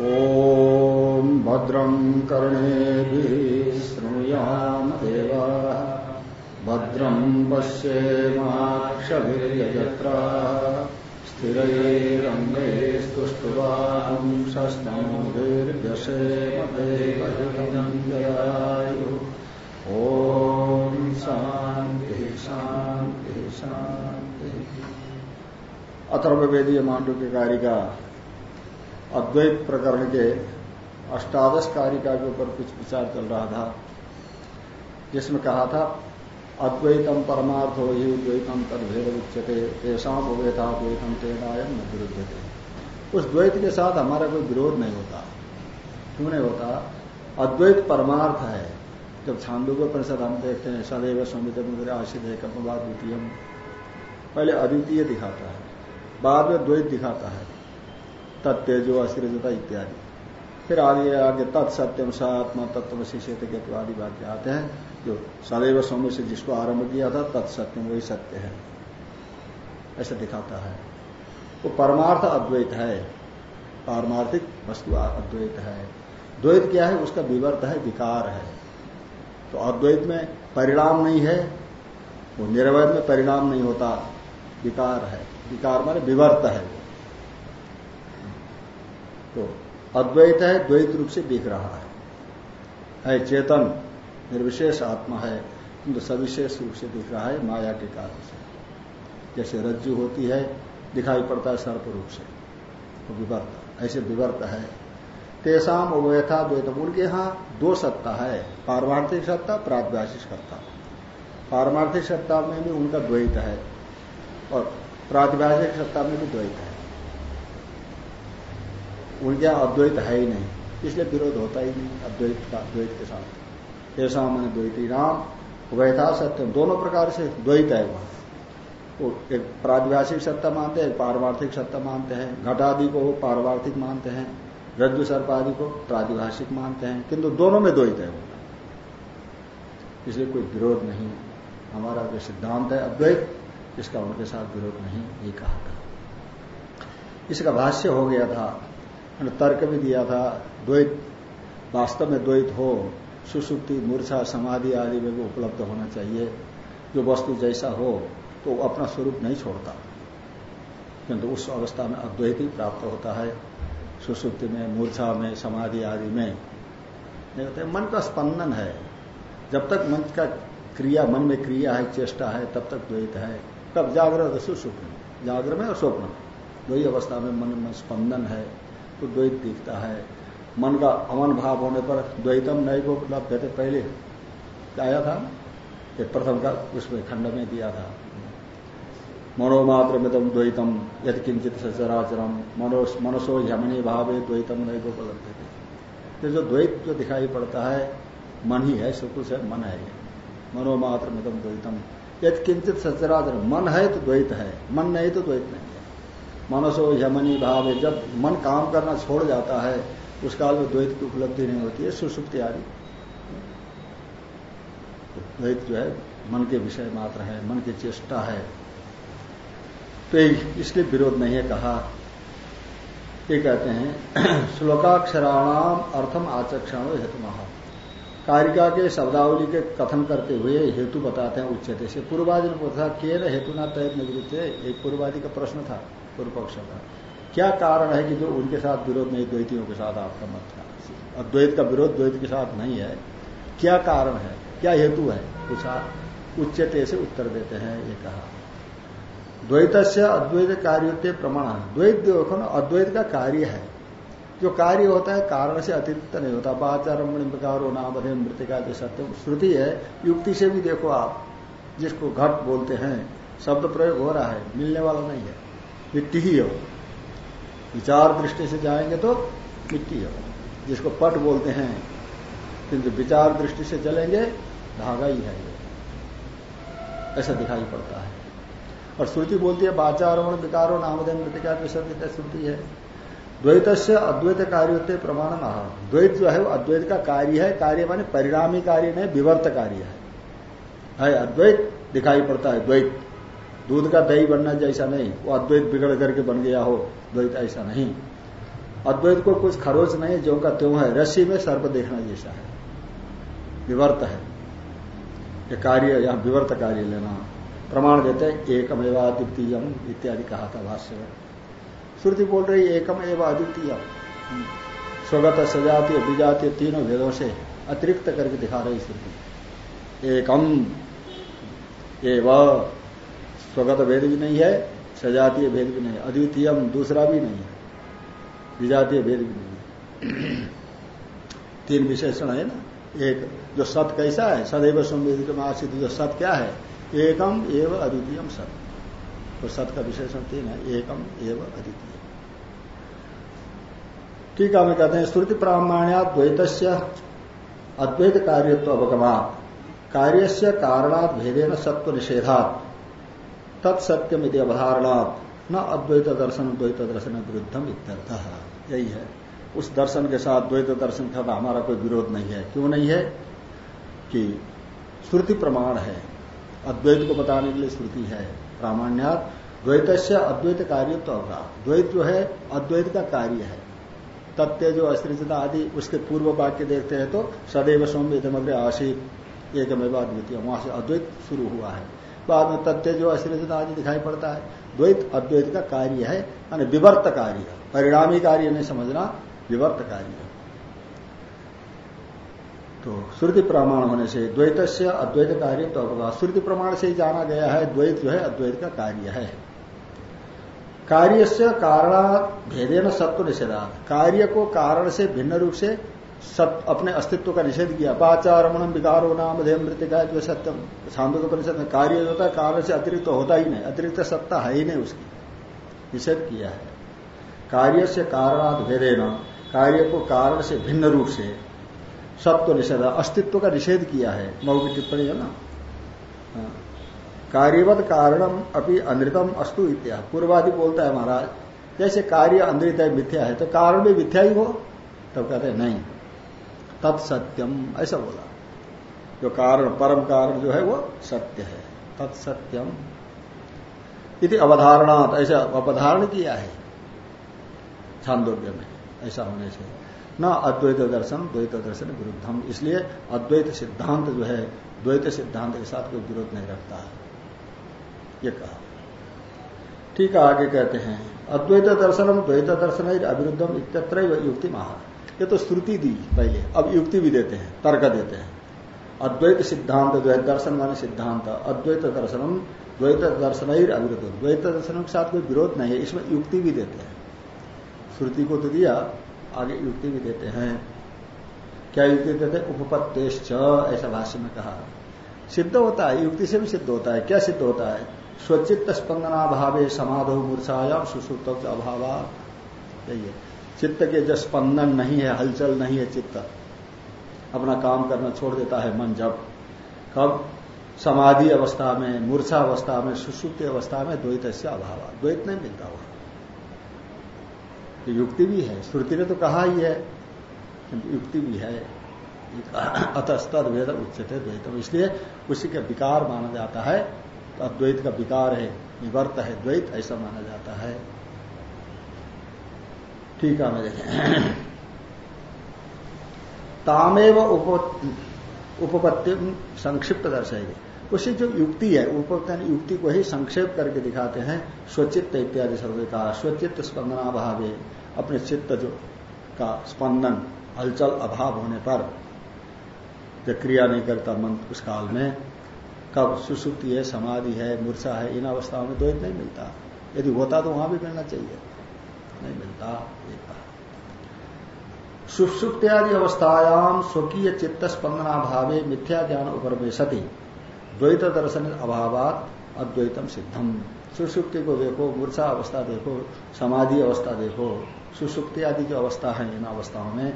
ॐ भद्रं कर्णेभिः शृणुयाम देवा भद्रं पश्येमाक्षभिर्यजत्रा। स्थिरैरङ्गैस्तुष्टुवां शस्नोभिर्व्यसेमदेवहितं जयायुः ॐ शान्तिः शान्तिः शान्तिः। अथर्ववेदीय मांडव्य कारिका अद्वैत प्रकरण के अष्टादश कारिका के ऊपर कुछ विचार चल रहा था, जिसमें कहा था, अद्वैतम परमार्थ हो द्वैतम तद भेद उच्चते ऐसा था द्वैतम तेनायम न विरुद्ध थे उस द्वैत के साथ हमारा कोई विरोध नहीं होता। क्यों नहीं होता? अद्वैत परमार्थ है। जब छांदो को परिषद हम देखते हैं, सदैव समित मुद्र आशित है कपवाद द्वितीय पहले अद्वितीय दिखाता है, बाद में द्वैत दिखाता है। तत्तेजो असृजता इत्यादि। फिर आगे आगे तत्सत्यम सात्मा तत्व शिष्यत के आदि वाक्य आते हैं। जो सदैव सौम्य से जिसको आरंभ किया था तत्सत्यम वही सत्य है। ऐसा दिखाता है। वो तो परमार्थ अद्वैत है। पारमार्थिक वस्तु अद्वैत है। द्वैत क्या है? उसका विवर्त है, विकार है। तो अद्वैत में परिणाम नहीं है, वो निर्वैध में परिणाम नहीं होता। विकार है। विकार माने विवर्त है तो अद्वैत है, द्वैत रूप से दिख रहा है। है चेतन, निर्विशेष आत्मा है, किंतु सविशेष रूप से दिख रहा है माया के कारण से। जैसे रज्जु होती है, दिखाई पड़ता है सर्प रूप से। तो विवर्त, ऐसे विवर्त है। तेसाम उभयथा द्वैत उनके यहाँ दो सत्ता है, पारमार्थिक सत्ता प्राद्वासिक सत्ता। पारमार्थिक सत्ता में भी उनका द्वैत है और प्रातिभाषिक सत्ता में भी द्वैत है। उनके अद्वैत है ही नहीं, इसलिए विरोध होता ही नहीं अद्वैत का द्वैत के साथ। ऐसा मैंने द्वैती नाम उभयथा सत्य दोनों प्रकार से द्वैत है वहाँ। वो एक प्रादिभाषिक सत्ता मानते हैं पारमार्थिक सत्ता मानते हैं, घटादि को पारमार्थिक मानते हैं, रज्जु सर्पादि को प्रादिभाषिक मानते हैं, किंतु दोनों में द्वैत है इसलिए कोई विरोध नहीं। हमारा जो सिद्धांत है अद्वैत, इसका उनके साथ विरोध नहीं, ये कहा था। इसका भाष्य हो गया था तर्क भी दिया था, द्वैत, वास्तव में द्वैत हो, सुसुप्ति, मूर्छा, समाधि आदि में भी उपलब्ध होना चाहिए। जो वस्तु जैसा हो तो अपना स्वरूप नहीं छोड़ता। किंतु उस अवस्था में अद्वैत ही प्राप्त होता है। सुसुप्ति में, मूर्छा में, समाधि आदि में। नहीं होते मन का स्पंदन है। जब तक मन का क्रिया, मन में क्रिया है, चेष्टा है, तब तक द्वैत है। कब जागृत सुसुप्त, जागृत में और स्वप्न। दो ही अवस्था में मन में स्पंदन है। तो द्वैत दिखता है। मन का अमन भाव होने पर द्वैतम नए को लभ्य थे पहले आया था एक प्रथम का उसमें खंड में दिया था। मनोमात्र मितम द्वैतम यद किंचित सचराचरम मनसो यमनी भाव द्वैतम नए को लभ्य थे। तो जो द्वैत जो दिखाई पड़ता है, मन ही है, सब कुछ है, मन है। मनोमात्र मितम द्वैतम यद किंचित सचराचरम मन है तो द्वैत है, मन नहीं तो द्वैत नहीं। मनसो यमनी भाव है जब मन काम करना छोड़ जाता है, उस काल में द्वैत की उपलब्धि नहीं होती है, सुसुप्ति आदि द्वैत जो है, मन के विषय मात्र है, मन की चेष्टा है। तो इसके विरोध नहीं है कहा। ये कहते हैं, श्लोकाक्षराणाम अर्थम आचक्षण हेतु महा कारिका के शब्दावली के कथन करते हुए हेतु बताते हैं उच्चते से। पूर्वादि ने पूछा के हेतु ना तय निवृत्त? एक पूर्वादि का प्रश्न था। पूर्व पक्ष का। क्या कारण है कि जो उनके साथ विरोध नहीं द्वैतियों के साथ आपका मत था? अद्वैत का विरोध द्वैत के साथ नहीं है। क्या कारण है? क्या हेतु है? पूछा उच्चते से उत्तर देते हैं, ये कहा। द्वैत से अद्वैत कार्य प्रमाण। द्वैत देखो ना, अद्वैत का कार्य है। जो कार्य होता है, कारण से अतिरिक्त नहीं होता। बाचारमणि प्रकारो नाम मृतिका जो सत्य। श्रुति है, युक्ति से भी देखो आप, जिसको घट बोलते हैं, शब्द प्रयोग हो रहा है, मिलने वाला नहीं है। मिट्टी ही हो विचार दृष्टि से जाएँगे तो मिट्टी हो जिसको पट बोलते हैं। किंतु विचार दृष्टि से चलेंगे, धागा ही है ऐसा दिखाई पड़ता है। और श्रुति बोलती है बाचारोण विकारो नामदेन मृतिका विसर्जित श्रुति है। द्वैत से अद्वैत कार्य होते प्रमाण महा द्वैत जो है वो अद्वैत का कार्य है। कार्य माने परिणामी कार्य नहीं, विवर्त कार्य है अद्वैत, दिखाई पड़ता है द्वैत। दूध का दही बनना जैसा नहीं, वो अद्वैत बिगड़ करके बन गया हो, द्वैत ऐसा नहीं। अद्वैत को कुछ खरोच नहीं जो का त्यों है, रस्सी में सर्प देखना जैसा है। विवर्त है। ये कार्य, यहाँ विवर्त कार्य लेना। प्रमाण देते हैं एकम एवं अद्वितीयम इत्यादि कहा था भाष्य में। श्रुति बोल रही एकम एवं अद्वितीय स्वगत, सजातीय, विजातीय तीनों भेदों से अतिरिक्त करके दिखा रही श्रुति। एकम, एवं स्वगत भेद भी नहीं है, सजातीय भेद भी नहीं अद्वितीय दूसरा भी नहीं है, विजातीय भेद भी नहीं है। तीन विशेषण है ना? एक, जो सत कैसा है? सदैव संवेदित में आशित जो सत क्या है? एकम एवं अद्वितीय सत। तो सत का विशेषण तीन है, एकम एवं अद्वितीय ठीक है कहते हैं, श्रुति प्रामाण्या द्वैत अद्वैत कार्यत्व अवगमात कार्य से कारणात भेदेन सत्व निषेधात तत्सत्यम यदि अवधारणात न अद्वैत दर्शन द्वैत दर्शन विरुद्धम इत्यर्थ। यही है। उस दर्शन के साथ द्वैत दर्शन का हमारा कोई विरोध नहीं है। क्यों नहीं है? कि श्रुति प्रमाण है। अद्वैत को बताने के लिए श्रुति है। प्रामाण्यात द्वैत से अद्वैत कार्य तो होगा। द्वैत जो है, अद्वैत का कार्य है। तथ्य जो अस्त्रिता आदि, उसके पूर्व वाक्य देखते हैं तो सदैव सौम्य इधमग्र आशित एकमेव अद्वितीय वहाँ से अद्वैत शुरू हुआ है। बाद में तथ्य जो अस्त्रिता आदि दिखाई पड़ता है। द्वैत, अद्वैत का कार्य है, यानी विवर्त कार्य परिणामी कार्य नहीं समझना, विवर्त कार्य है। तो श्रुति प्रमाण होने से द्वैत से अद्वैत कार्य तो श्रुति प्रमाण से ही जाना गया है, द्वैत जो है, अद्वैत का कार्य है। कार्य से कारण भेदे न सत्व निषेधा कार्य को कारण से भिन्न रूप से सत, अपने अस्तित्व का निषेध किया। पाचारमण विकारो नाम मृतिका जो सत्यम के परिषद में कार्य होता है कारण से अतिरिक्त तो होता ही नहीं। अतिरिक्त सत्ता है ही नहीं उसकी। निषेध किया है। कार्य से कारणात भेदे न कार्य को कारण से भिन्न रूप से। सत्व निषेध अस्तित्व का निषेध किया है। मऊ की टिप्पणी है ना? हाँ। कार्यवत कारणम अपनी अनृतम अस्तु इत्या। पूर्वादि बोलता है महाराज जैसे कार्य अनृत है मिथ्या है तो कारण भी मिथ्या ही हो। तब कहते हैं नहीं। तत्सत्यम ऐसा बोला। जो कारण, परम कारण जो है वो सत्य है। तत्सत्यम इति अवधारणात, ऐसा अवधारण किया है। छांदोग्य में, ऐसा होने से न अद्वैत दर्शन, द्वैत दर्शन विरुद्धम। इसलिए अद्वैत सिद्धांत जो है, द्वैत सिद्धांत के साथ कोई विरोध नहीं रखता। है ये कहा। ठीक है, आगे कहते हैं। अद्वैत दर्शनम, द्वैत दर्शन अविरुद्धम इत्यत्र युक्ति महा ये तो श्रुति दी पहले, अब युक्ति भी देते हैं, तर्क देते हैं। अद्वैत सिद्धांत, द्वैत दर्शन माने सिद्धांत। अद्वैत दर्शनम, द्वैत दर्शन अविरुद्ध द्वैत दर्शन के साथ कोई विरोध नहीं है, इसमें युक्ति भी देते हैं। श्रुति को तो दिया, आगे युक्ति भी देते हैं। क्या युक्ति देते हैं? उपपत्तेश्च, ऐसा भाष्य में कहा। सिद्ध होता है, युक्ति से भी सिद्ध होता है। क्या सिद्ध होता है? स्वचित्त स्पंदनाभावे समाधो मूर्छाया सुसुप्त अभाव यही है। चित्त के जो स्पंदन नहीं है, हलचल नहीं है चित्त। अपना काम करना छोड़ देता है मन जब। कब? समाधि अवस्था में, मूर्छा अवस्था में, सुसुप्त अवस्था में द्वैत से अभाव। द्वैत नहीं मिलता हुआ युक्ति भी है। श्रुति ने तो कहा ही है युक्ति भी है। अतस्तद वेद उच्चते द्वैतम। इसलिए उसी का विकार माना जाता है। तो अद्वैत का विकार है, निवर्त है। द्वैत ऐसा माना जाता है। ठीक है मैं देखें तामेव उपपत्ति संक्षिप्त दर्शाएगी। उसी जो युक्ति है, उपपत्ति युक्ति को ही संक्षेप करके दिखाते हैं, स्वचित्त इत्यादि शब्द का, स्वचित्त स्पंदनाभाव अपने चित्त जो का स्पंदन, हलचल, अभाव होने पर, जब क्रिया नहीं करता मन उस काल में, कब सुसुप्ति है, समाधि है, मूर्छा है, इन अवस्थाओं में द्वैत नहीं मिलता। यदि होता तो वहाँ भी मिलना चाहिए। नहीं मिलता सुसुप्त्यादि अवस्थायाम स्वकीय चित्त स्पंदनाभावे मिथ्या ज्ञान सती द्वैत दर्शन अभावात अद्वैतम सिद्धम। सुसुप्ति को देखो, मूर्छा अवस्था देखो, समाधि अवस्था देखो सुसुप्ति आदि जो अवस्था है इन अवस्थाओं में।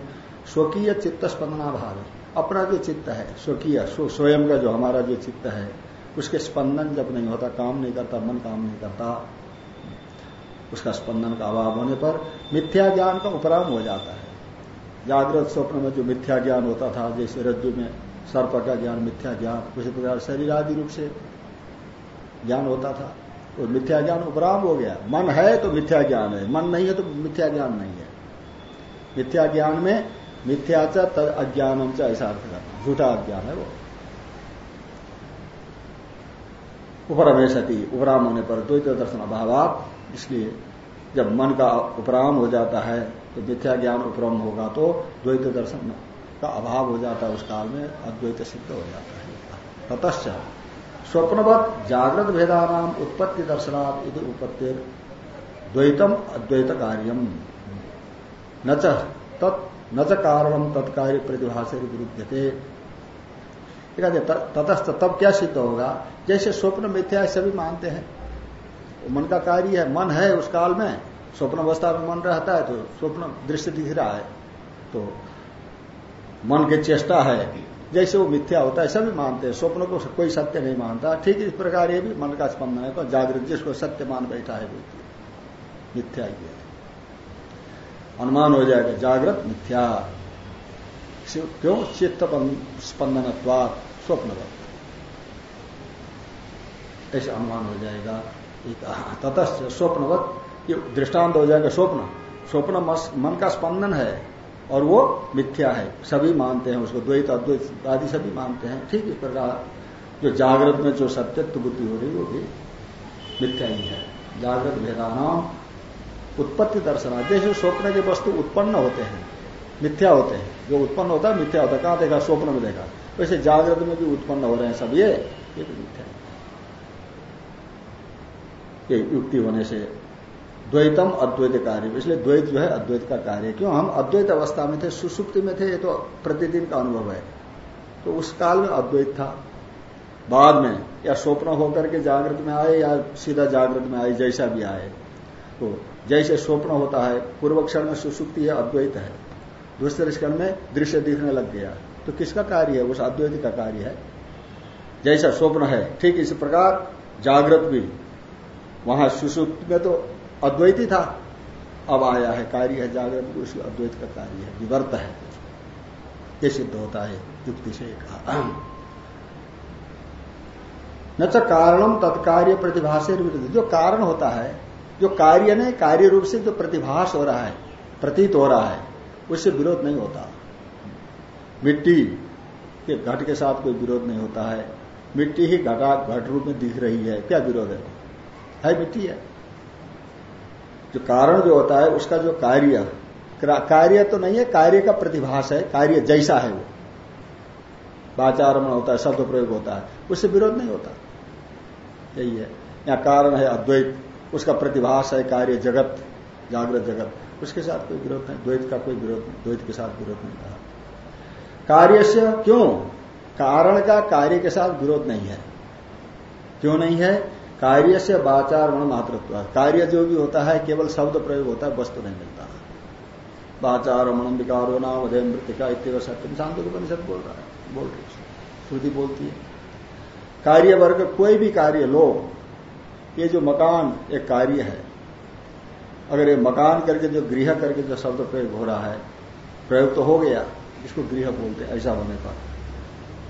स्वकीय चित्त स्पंदनाभाव अपना जो चित्त है, स्वकीय स्वयं का जो हमारा जो चित्त है, उसके स्पंदन जब नहीं होता, काम नहीं करता, मन काम नहीं करता उसका स्पंदन का अभाव होने पर मिथ्या ज्ञान का उपराम हो जाता है। जागृत स्वप्न में जो मिथ्या ज्ञान होता था, जैसे रज्जु में सर्प का ज्ञान, मिथ्या ज्ञान, उसी प्रकार शरीर आदि रूप से ज्ञान होता था तो मिथ्या ज्ञान उपराम हो गया। मन है तो मिथ्या ज्ञान है, मन नहीं है तो मिथ्या ज्ञान नहीं है। मिथ्या ज्ञान में मिथ्या तद अज्ञानम च, ऐसा अर्थ करना। झूठा अज्ञान है वो। उपरमेशति उपराम होने पर द्वैत दर्शन अभाव इसलिए जब मन का उपराम हो जाता है तो मिथ्या ज्ञान उपरम होगा तो द्वैत दर्शन का अभाव हो जाता है उस काल में, अद्वैत सिद्ध हो जाता है। ततश्च स्वप्नवत जागृत भेदानाम उत्पत्ति दर्शनात् यदि उपत्ति द्वैतम अद्वैत कार्यम। न च कारण तत्कार्य प्रतिभा से विरुद्ध थे ततस्थ तब क्या सिद्ध होगा? जैसे स्वप्न मिथ्या सभी मानते हैं। मन का कार्य है, मन है उस काल में स्वप्न अवस्था में मन रहता है तो स्वप्न दृश्य दिख रहा है। तो मन की चेष्टा है जैसे वो मिथ्या होता है, सभी मानते हैं, स्वप्न को कोई सत्य नहीं मानता। ठीक इस प्रकार ये भी मन का स्पंदन है तो जागृत जिसको सत्य मान बैठा है व्यक्ति मिथ्या ही अनुमान हो जाएगा, जागृत मिथ्या। क्यों? चित्त स्पंदन स्वप्न ऐसे अनुमान हो जाएगा। ततश्च स्वप्नवत ये दृष्टांत हो जाएगा स्वप्न। स्वप्न मन का स्पंदन है और वो मिथ्या है। सभी मानते हैं उसको, द्वैत, अद्वैत आदि सभी मानते हैं। ठीक इस प्रकार जो जागृत में जो सत्यत्व बुद्धि हो रही वो भी मिथ्या ही है। जागृत भेदानाम उत्पत्ति दर्शना। जैसे स्वप्न के वस्तु उत्पन्न होते हैं, मिथ्या होते हैं। जो उत्पन्न होता है, मिथ्या होता है। कहाँ देखा स्वप्न में देखा वैसे जागृत में भी उत्पन्न हो रहे हैं सब। ये भी मिथ्या ये युक्ति होने से द्वैतम अद्वैत कार्य इसलिए द्वैत जो है, अद्वैत का कार्य। क्यों? हम अद्वैत अवस्था में थे, सुसुप्ति में थे, ये तो प्रतिदिन का अनुभव है। तो उस काल में अद्वैत था। बाद में, या स्वप्न होकर के जागृत में आए, या सीधा जागृत में आए, जैसा भी आए। तो जैसे स्वप्न होता है, पूर्व क्षण में सुसुप्ति है, अद्वैत है। दूसरे क्षण में दृश्य दिखने लग गया। तो किसका कार्य है? उस अद्वैत का कार्य है। जैसा स्वप्न है, ठीक इसी प्रकार जागृत भी। वहाँ सुसुप्त में तो अद्वैत ही था। अब आया है कार्य है जागरण उस अद्वैत का कार्य है, विवर्त है। ये सिद्ध होता है युक्ति से कहा। न तो कारणम तत्कार्य प्रतिभाष जो कारण होता है, जो कार्य नहीं, कार्य रूप से जो प्रतिभास हो रहा है, प्रतीत हो रहा है, उससे विरोध नहीं होता। मिट्टी के घट के साथ कोई विरोध नहीं होता है। मिट्टी ही घटा, घट रूप में दिख रही है। क्या विरोध है? है मिट्टी है। जो कारण जो होता है, उसका जो कार्य कार्य तो नहीं है, कार्य का प्रतिभास है, कार्य जैसा है वो। वाचारमण होता है, शब्द प्रयोग होता है, उससे विरोध नहीं होता। यही है। या कारण है अद्वैत, उसका प्रतिभास है कार्य जगत, जागृत जगत। उसके साथ कोई विरोध नहीं, द्वैत का कोई विरोध नहीं, द्वैत के साथ विरोध नहीं कहा कार्य से क्यों? कारण का कार्य के साथ विरोध नहीं है। क्यों नहीं है? कार्य से वाचारण मातृत्व। कार्य जो भी होता है, केवल शब्द प्रयोग होता है, वस्तु नहीं मिलता। वाचारमण विकारो नाम उदय मृतिका इतव सत्य शांति उपनिषद बोल रहा है, बोल रही है श्रुति बोलती है। कार्य वर्ग कोई भी कार्य लो, ये जो मकान, एक कार्य है। अगर ये मकान करके जो गृह करके जो शब्द प्रयोग हो रहा है, प्रयोग तो हो गया, इसको गृह बोलते ऐसा होने पर।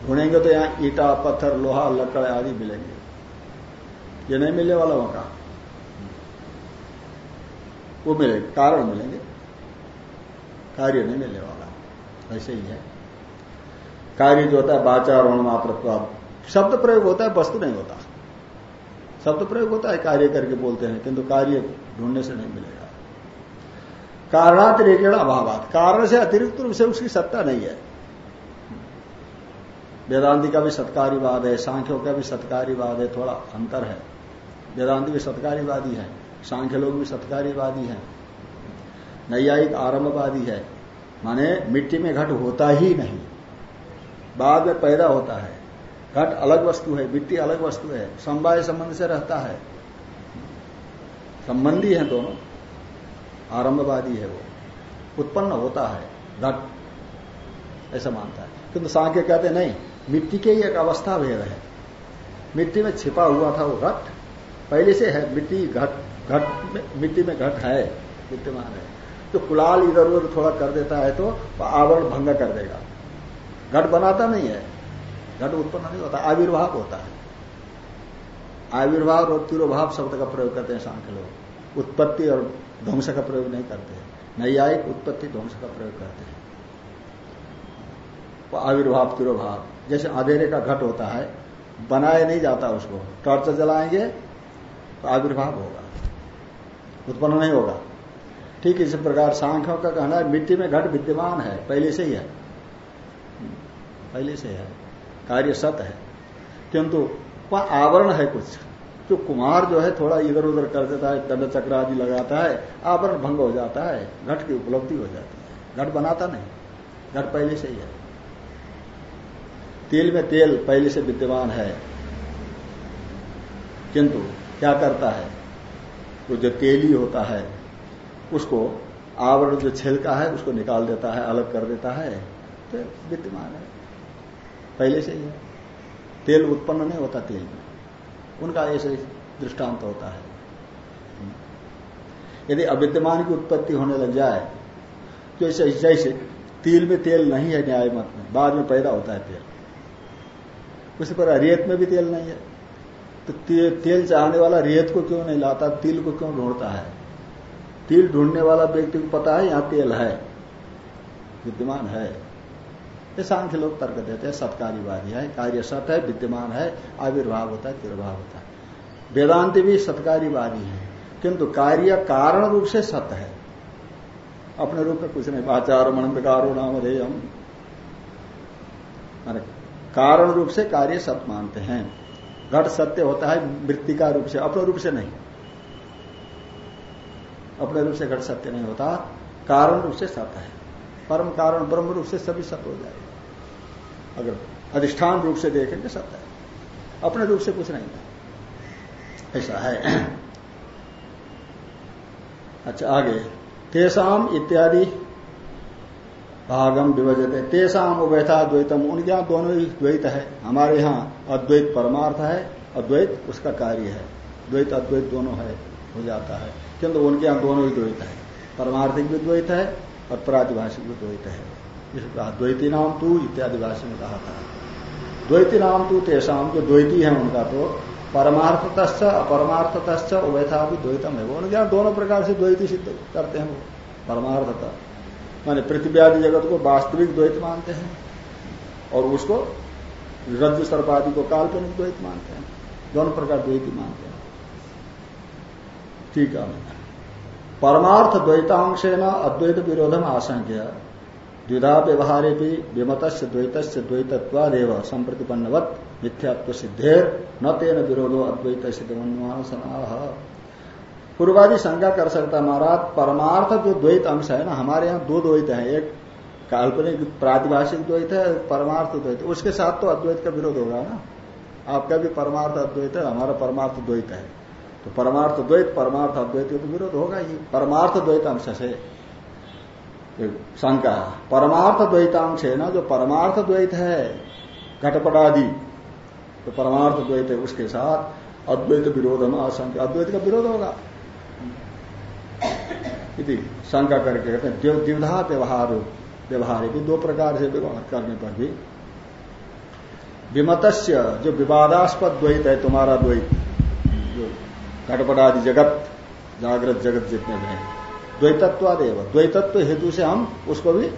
ढूंढेंगे तो यहाँ ईटा, पत्थर, लोहा, लकड़ आदि मिलेंगे। ये नहीं मिलने वाला मकान वो मिलेगा, कारण मिलेंगे। कार्य नहीं मिलने वाला। ऐसे ही है। कार्य जो होता है बाचारोण मात्र शब्द प्रयोग होता है, वस्तु नहीं होता। शब्द प्रयोग होता है, कार्य करके बोलते हैं, किंतु कार्य ढूँढने से नहीं मिलेगा। कारणातिरेकेण अभाव कारण से अतिरिक्त रूप से उसकी सत्ता नहीं है। वेदांति का भी सत्कारीवाद है, सांख्यों का भी सत्कारीवाद है, थोड़ा अंतर है। वेदांत भी सत्कारीवादी है, सांख्य लोग भी सत्कारीवादी है, नैयायिक आरंभवादी है। माने मिट्टी में घट होता ही नहीं, बाद में पैदा होता है। घट अलग वस्तु है, मिट्टी अलग वस्तु है, समवाय संबंध से रहता है। संबंधी है दोनों, आरंभवादी है वो, उत्पन्न होता है, घट, ऐसा मानता है। किंतु सांख्य कहते नहीं, मिट्टी के ही एक अवस्था भेद है। मिट्टी में छिपा हुआ था वो घट पहले से है, मिट्टी घट घट मिट्टी में घट है, विद्यमान है। तो कुलाल इधर उधर थोड़ा कर देता है तो आवरण भंग कर देगा। घट बनाता नहीं है। घट उत्पन्न नहीं होता, आविर्भाव होता है। आविर्भाव और तिरोभाव शब्द का प्रयोग करते हैं सांख्य लोग। उत्पत्ति और ध्वंस का प्रयोग नहीं करते नैयायिक उत्पत्ति, ध्वंस का प्रयोग करते हैं। आविर्भाव, तिरोभाव, जैसे अंधेरे का घट होता है, बनाया नहीं जाता उसको। टॉर्च जलाएँगे आविर्भाव होगा। उत्पन्न नहीं होगा। ठीक इसी प्रकार सांख्यों का कहना है, मिट्टी में घट विद्यमान है, पहले से ही है। पहले से है। कार्य सत है। किंतु वह आवरण है कुछ। जो कुमार जो है, थोड़ा इधर उधर कर देता है, दंड चक्र आदि लगाता है, आवरण भंग हो जाता है, घट की उपलब्धि हो जाती है। घट बनाता नहीं। घट पहले से ही है। तेल में तेल पहले से विद्यमान है। किंतु क्या करता है? वो जो तेली होता है, उसको आवरण जो छिलका है, उसको निकाल देता है, अलग कर देता है। तो विद्यमान है। पहले से ही तेल उत्पन्न नहीं होता तेल में। उनका ऐसे दृष्टांत होता है। यदि अविद्यमान की उत्पत्ति होने लग जाए तो ऐसे जैसे तिल में तेल नहीं है न्याय मत में, बाद में पैदा होता है तेल। उसी पर रेत में भी तेल नहीं है। तो ते, तेल चाहने वाला रेत को क्यों नहीं लाता? तिल को क्यों ढूंढता है? तिल ढूँढने वाला व्यक्ति को पता है यहाँ तेल है। विद्यमान है। ये सांख्य लोग तर्क देते हैं सत्कारीवादी है कार्य सत है विद्यमान है आविर्भाव होता है तिर्भाव होता है। वेदांति भी सत्कारीवादी है किंतु कार्य कारण रूप से सत्य है। अपने रूप में कुछ नहीं आचार मन विकारो नाम कारण रूप से कार्य सत मानते हैं। घट सत्य होता है मृतिका रूप से, अपने रूप से नहीं। अपने रूप से घट सत्य नहीं होता, कारण रूप से सत्य है। परम कारण, ब्रह्म रूप से सभी सत्य हो जाएगा। अगर अधिष्ठान रूप से देखेंगे, सत्य है। अपने रूप से कुछ नहीं ऐसा है। अच्छा आगे। तेसाम इत्यादि भागम विभजते। तेसाम उभयथा द्वैतम। उनके यहाँ दोनों ही द्वैत है। हमारे यहाँ अद्वैत परमार्थ है, अद्वैत उसका कार्य है। द्वैत, अद्वैत दोनों है, हो जाता है। किंतु उनके यहाँ दोनों ही द्वैत है। परमार्थिक भी द्वैत है और प्रातिभाषिक भी द्वैत है। इसको द्वैती नाम तू, इत्यादि भाषा में कहा था। द्वैती नाम तू तेसाम जो द्वैती है उनका तो परमार्थतश्च, अपरमार्थतश्च, उभयथा भी द्वैतम है। वो उनके यहाँ दोनों प्रकार से द्वैती सिद्ध करते हैं वो, परमार्थता। माने पृथ्वी आदि जगत को वास्तविक द्वैत मानते हैं और उसको रज्जु सर्प आदि को काल्पनिक द्वैत मानते हैं। दोनों प्रकार द्वैती मानते हैं। ठीक है। परमार्थ द्वैतांश न अद्वैत विरोधम आशंक्य। द्विधा व्यवहारे भी विमत द्वैत द्वैतत्वादेव संप्रतिपन्नवत मिथ्यात्व सिद्धेर। न तेन विरोधो अद्वैत सिद्ध पूर्वादि शंका कर सकता महाराज, परमार्थ जो द्वैत अंश है ना, हमारे यहाँ दो द्वैत है। एक काल्पनिक प्रातिभाषिक द्वैत है, परमार्थ द्वैत उसके साथ तो अद्वैत का विरोध होगा ना। आपका भी परमार्थ अद्वैत है, हमारा परमार्थ द्वैत है। तो परमार्थ द्वैत, परमार्थ अद्वैत तो विरोध होगा ही। परमार्थ द्वैत अंश से शंका परमार्थ द्वैतांश है ना, जो परमार्थ द्वैत है, घटपटादि तो परमार्थ द्वैत है उसके साथ अद्वैत विरोध में आशंका अद्वैत का विरोध होगा। शंका करके कहते हैं द्विधा व्यवहार व्यवहार भी, दो प्रकार से व्यवहार करने पर भी। विमतस्य, जो विवादास्पद द्वैत है, तुम्हारा द्वैत, जो घटपटादि जगत, जागृत जगत जितने भी हैं, द्वैतत्वादेव, द्वैतत्व हेतु से हम उसको भी,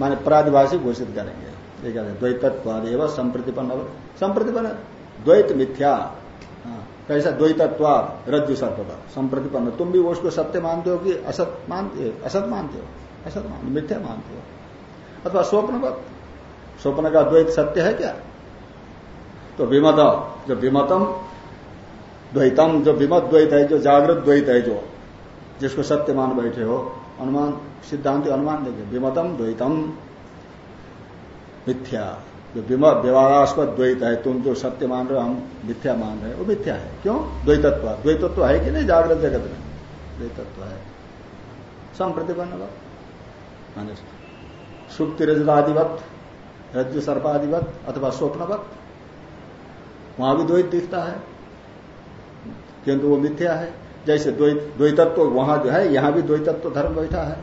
माने प्रादिभाषिक घोषित करेंगे। ये कहते हैं, द्वैतत्वादेव संप्रतिपन्न संप्रतिपन्न द्वैत मिथ्या। कैसा द्वैतत्वाद, रज्जु सर्पता, संप्रतिपन्न। तुम भी उसको सत्य मानते हो कि असत मानते असत मानते हो? असत मान मिथ्या मानते हो। अथवा स्वप्नवत स्वप्न का द्वैत सत्य है क्या? तो विमत, जो विमतम, द्वैतम, जो विमत द्वैत है, जो जागृत द्वैत है, जो, जिसको सत्य मान बैठे हो, अनुमान, सिद्धांत अनुमान देंगे। विमतम, द्वैतम, मिथ्या। जो विमत, विवादास्पद द्वैत है, तुम जो सत्य मान रहे हो, हम मिथ्या मान रहे हो, वो मिथ्या है। क्यों? द्वैतत्व। द्वैतत्व है कि नहीं? जागृत जगत में। द्वैतत्व है। संप्रतिपन्न माने सुप्ति रजदादिवत रज्जु सर्पादिवत अथवा स्वप्नवत, वहाँ भी द्वैत दिखता है, किंतु वो मिथ्या है। जैसे द्वैतत्व वहाँ जो है, यहाँ भी द्वैतत्व धर्म बैठा है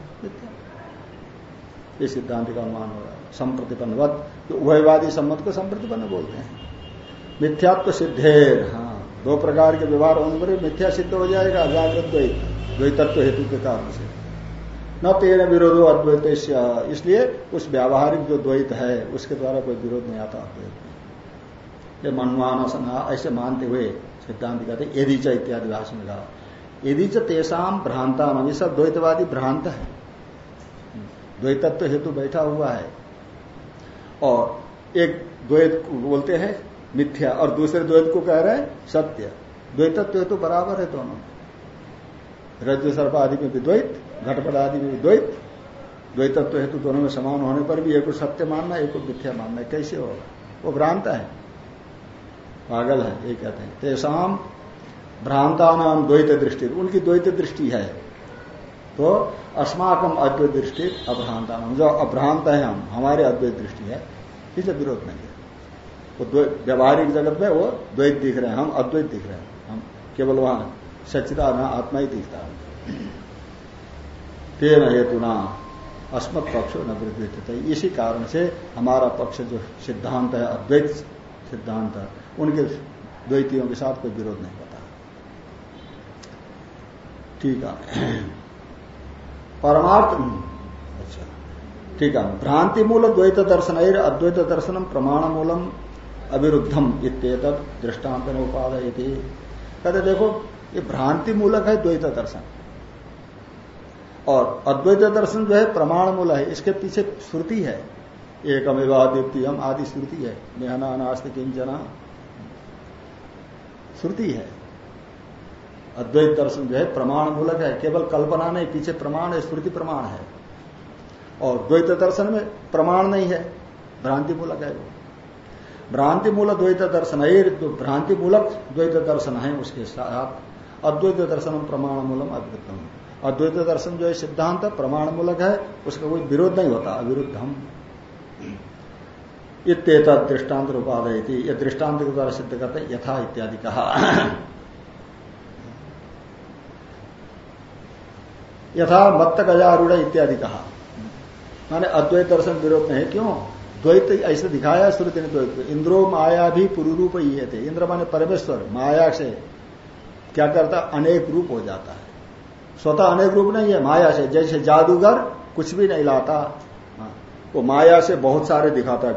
ये सिद्धांत का अनुमान हो रहा है। संप्रतिपन्नवत तो उभयवादी सम्मत को संप्रतिपन्न बोलते हैं। मिथ्यात्व सिद्धेर हाँ। दो प्रकार के व्यवहार होने पर मिथ्या सिद्ध हो जाएगा जागृत द्वैत, द्वैतत्व हेतु के कारण से। न तेरे विरोधो अद्वैत इसलिए उस व्यावहारिक जो द्वैत है, उसके द्वारा कोई विरोध नहीं आता। अद्वैत में मनमान ऐसे मानते हुए सिद्धांत कहते, यदि च इत्यादि भाषण में कहा। यदि च तेसाम भ्रांता ये सब द्वैतवादी भ्रांत है। द्वैतत्व तो हेतु बैठा हुआ है। और एक द्वैत बोलते हैं, मिथ्या, और दूसरे द्वैत को कह रहे हैं, सत्य। द्वैतत्व हेतु बराबर है दोनों। रज्जु सर्प आदि में भी द्वैत घटपट आदि में द्वैत, द्वैतत्व हेतु दोनों में समान होने पर भी एक को सत्य मानना, एक को मिथ्या मानना कैसे होगा? वो भ्रांत है। पागल है, ये कहते हैं। तेसाम भ्रांता नाम द्वैत दृष्टि। उनकी द्वैत दृष्टि है। तो अस्माकम अद्वैत दृष्टि अभ्रांता नाम जो अभ्रांत है हम, हमारे अद्वैत दृष्टि है इसलिए विरोध नहीं है। वो व्यवहारिक जगत में वो द्वैत दिख रहे हैं, हम अद्वैत दिख रहे हैं। हम केवल वहाँ सच्चिदा आत्मा ही दिखता है। तेन हेतु ना अस्मत् पक्ष न वृद्धि इसी कारण से हमारा पक्ष जो सिद्धांत है, अद्वैत सिद्धांत है उनके द्वैतियों के साथ कोई विरोध नहीं होता। ठीक है। परमार्थ अच्छा। ठीक है। भ्रांति मूल द्वैत दर्शन अद्वैत दर्शनम प्रमाण मूलम अविरुद्धम इत्येत दृष्टांत उपादय कहते देखो, ये भ्रांति मूलक है द्वैत दर्शन। और अद्वैत दर्शन जो है प्रमाण मूल है, इसके पीछे श्रुति है। एक अमेवादित्यम आदि श्रुति है। मेहना नास्त किंचना श्रुति है। अद्वैत दर्शन जो है प्रमाण मूलक है, केवल कल्पना नहीं, पीछे प्रमाण है, श्रुति प्रमाण है। और द्वैत दर्शन में प्रमाण नहीं है, भ्रांति मूलक है वो। भ्रांति मूलक द्वैत दर्शन है भ्रांति मूलक द्वैत दर्शन है उसके साथ। अद्वैत दर्शन प्रमाण मूलम अद्वैतम। अद्वैत दर्शन जो है सिद्धांत प्रमाण मूलक है, उसका कोई विरोध नहीं होता अविरुद्ध हम इत्येत दृष्टांत उपादय थी यह दृष्टांत के द्वारा सिद्ध करते यथा इत्यादि कहा। यथा मत्त गजारूढ़ इत्यादि कहा। माने अद्वैत दर्शन विरोध नहीं, क्यों? द्वैत ऐसे दिखाया श्रुति ने द्वैत इंद्रो माया भी पुरूप ही थे इंद्र माने परमेश्वर, माया से क्या करता अनेक रूप हो जाता है। स्वतः अनेक रूप नहीं है। माया से जैसे जादूगर कुछ भी नहीं लाता। हाँ, वो माया से बहुत सारे दिखाता है।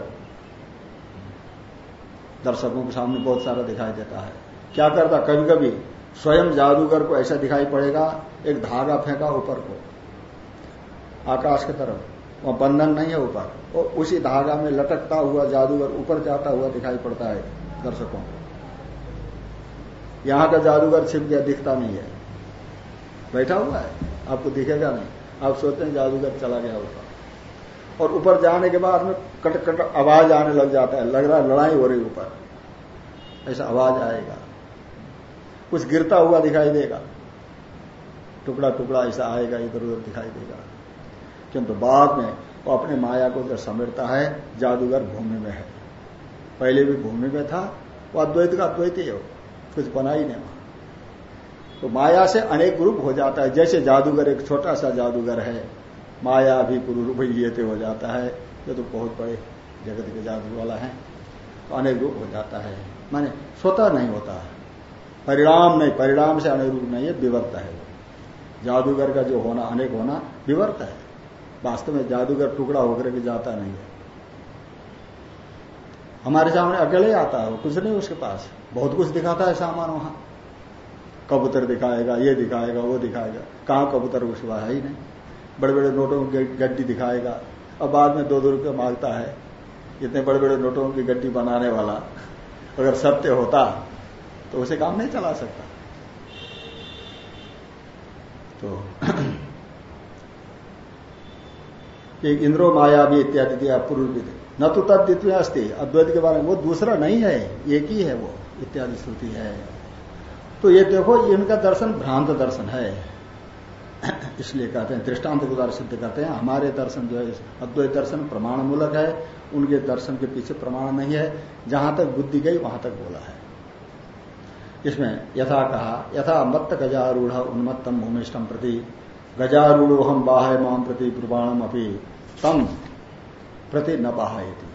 दर्शकों के सामने बहुत सारा दिखाई देता है। क्या करता? कभी कभी स्वयं जादूगर को ऐसा दिखाई पड़ेगा एक धागा फेंका ऊपर को। आकाश की तरफ़। वह बंधन नहीं है ऊपर। और उसी धागा में लटकता हुआ जादूगर ऊपर जाता हुआ दिखाई पड़ता है दर्शकों को। यहाँ का जादूगर छिप गया दिखता नहीं है। बैठा हुआ है, आपको दिखेगा नहीं। आप सोचते हैं जादूगर चला गया ऊपर और ऊपर जाने के बाद में कट कट आवाज़ आने लग जाता है, लग रहा है लड़ाई हो रही ऊपर। ऐसा आवाज़ आएगा। कुछ गिरता हुआ दिखाई देगा। टुकड़ा टुकड़ा ऐसा आएगा इधर उधर दिखाई देगा। किंतु बाद में वो अपने माया को जब समेटता है, जादूगर भूमि में है। पहले भी भूमि में था, वो अद्वैत का अद्वैत ही हो, कुछ बना ही नहीं। तो माया से अनेक रूप हो जाता है। जैसे जादूगर एक छोटा सा जादूगर है, माया भी रूप ये हो जाता है। ये तो बहुत बड़े जगत के जादू वाला है। तो अनेक रूप हो जाता है। माने स्वतः नहीं होता है। परिणाम नहीं, परिणाम से अनेक रूप नहीं है, विवर्त है वो। जादूगर का जो होना, अनेक होना, विवर्त है। वास्तव में जादूगर टुकड़ा होकर के जाता नहीं है। हमारे सामने अकेले आता है कुछ नहीं उसके पास। बहुत कुछ दिखाता है सामान वहाँ। कबूतर दिखाएगा, ये दिखाएगा, वो दिखाएगा। कहाँ कबूतर कुछ है ही नहीं। बड़े बड़े नोटों की गड्डी दिखाएगा। अब बाद में दो दो रुपये माँगता है। इतने बड़े बड़े नोटों की गड्डी बनाने वाला अगर सत्य होता तो उसे काम नहीं चला सकता। तो इंद्रो माया भी इत्यादि दिया पूर्व न तो तद द्वितीय अस्थि अद्वैत के बारे में वो दूसरा नहीं है। एक ही है वो। इत्यादि श्रुति है। तो ये देखो इनका दर्शन भ्रांत दर्शन है। इसलिए कहते हैं, दृष्टांत के द्वारा सिद्ध करते हैं। हमारे दर्शन जो है, अद्वैत दर्शन प्रमाण मूलक है, उनके दर्शन के पीछे प्रमाण नहीं है। जहाँ तक बुद्धि गई, वहाँ तक बोला है। इसमें यथा कहा, यथा मत्त गजारूढ़ उन्मत्तम भूमिष्ठम प्रति गजारूढ़ हम बाह्य माम प्रति प्रमाणम अपनी तम प्रति न बाहयती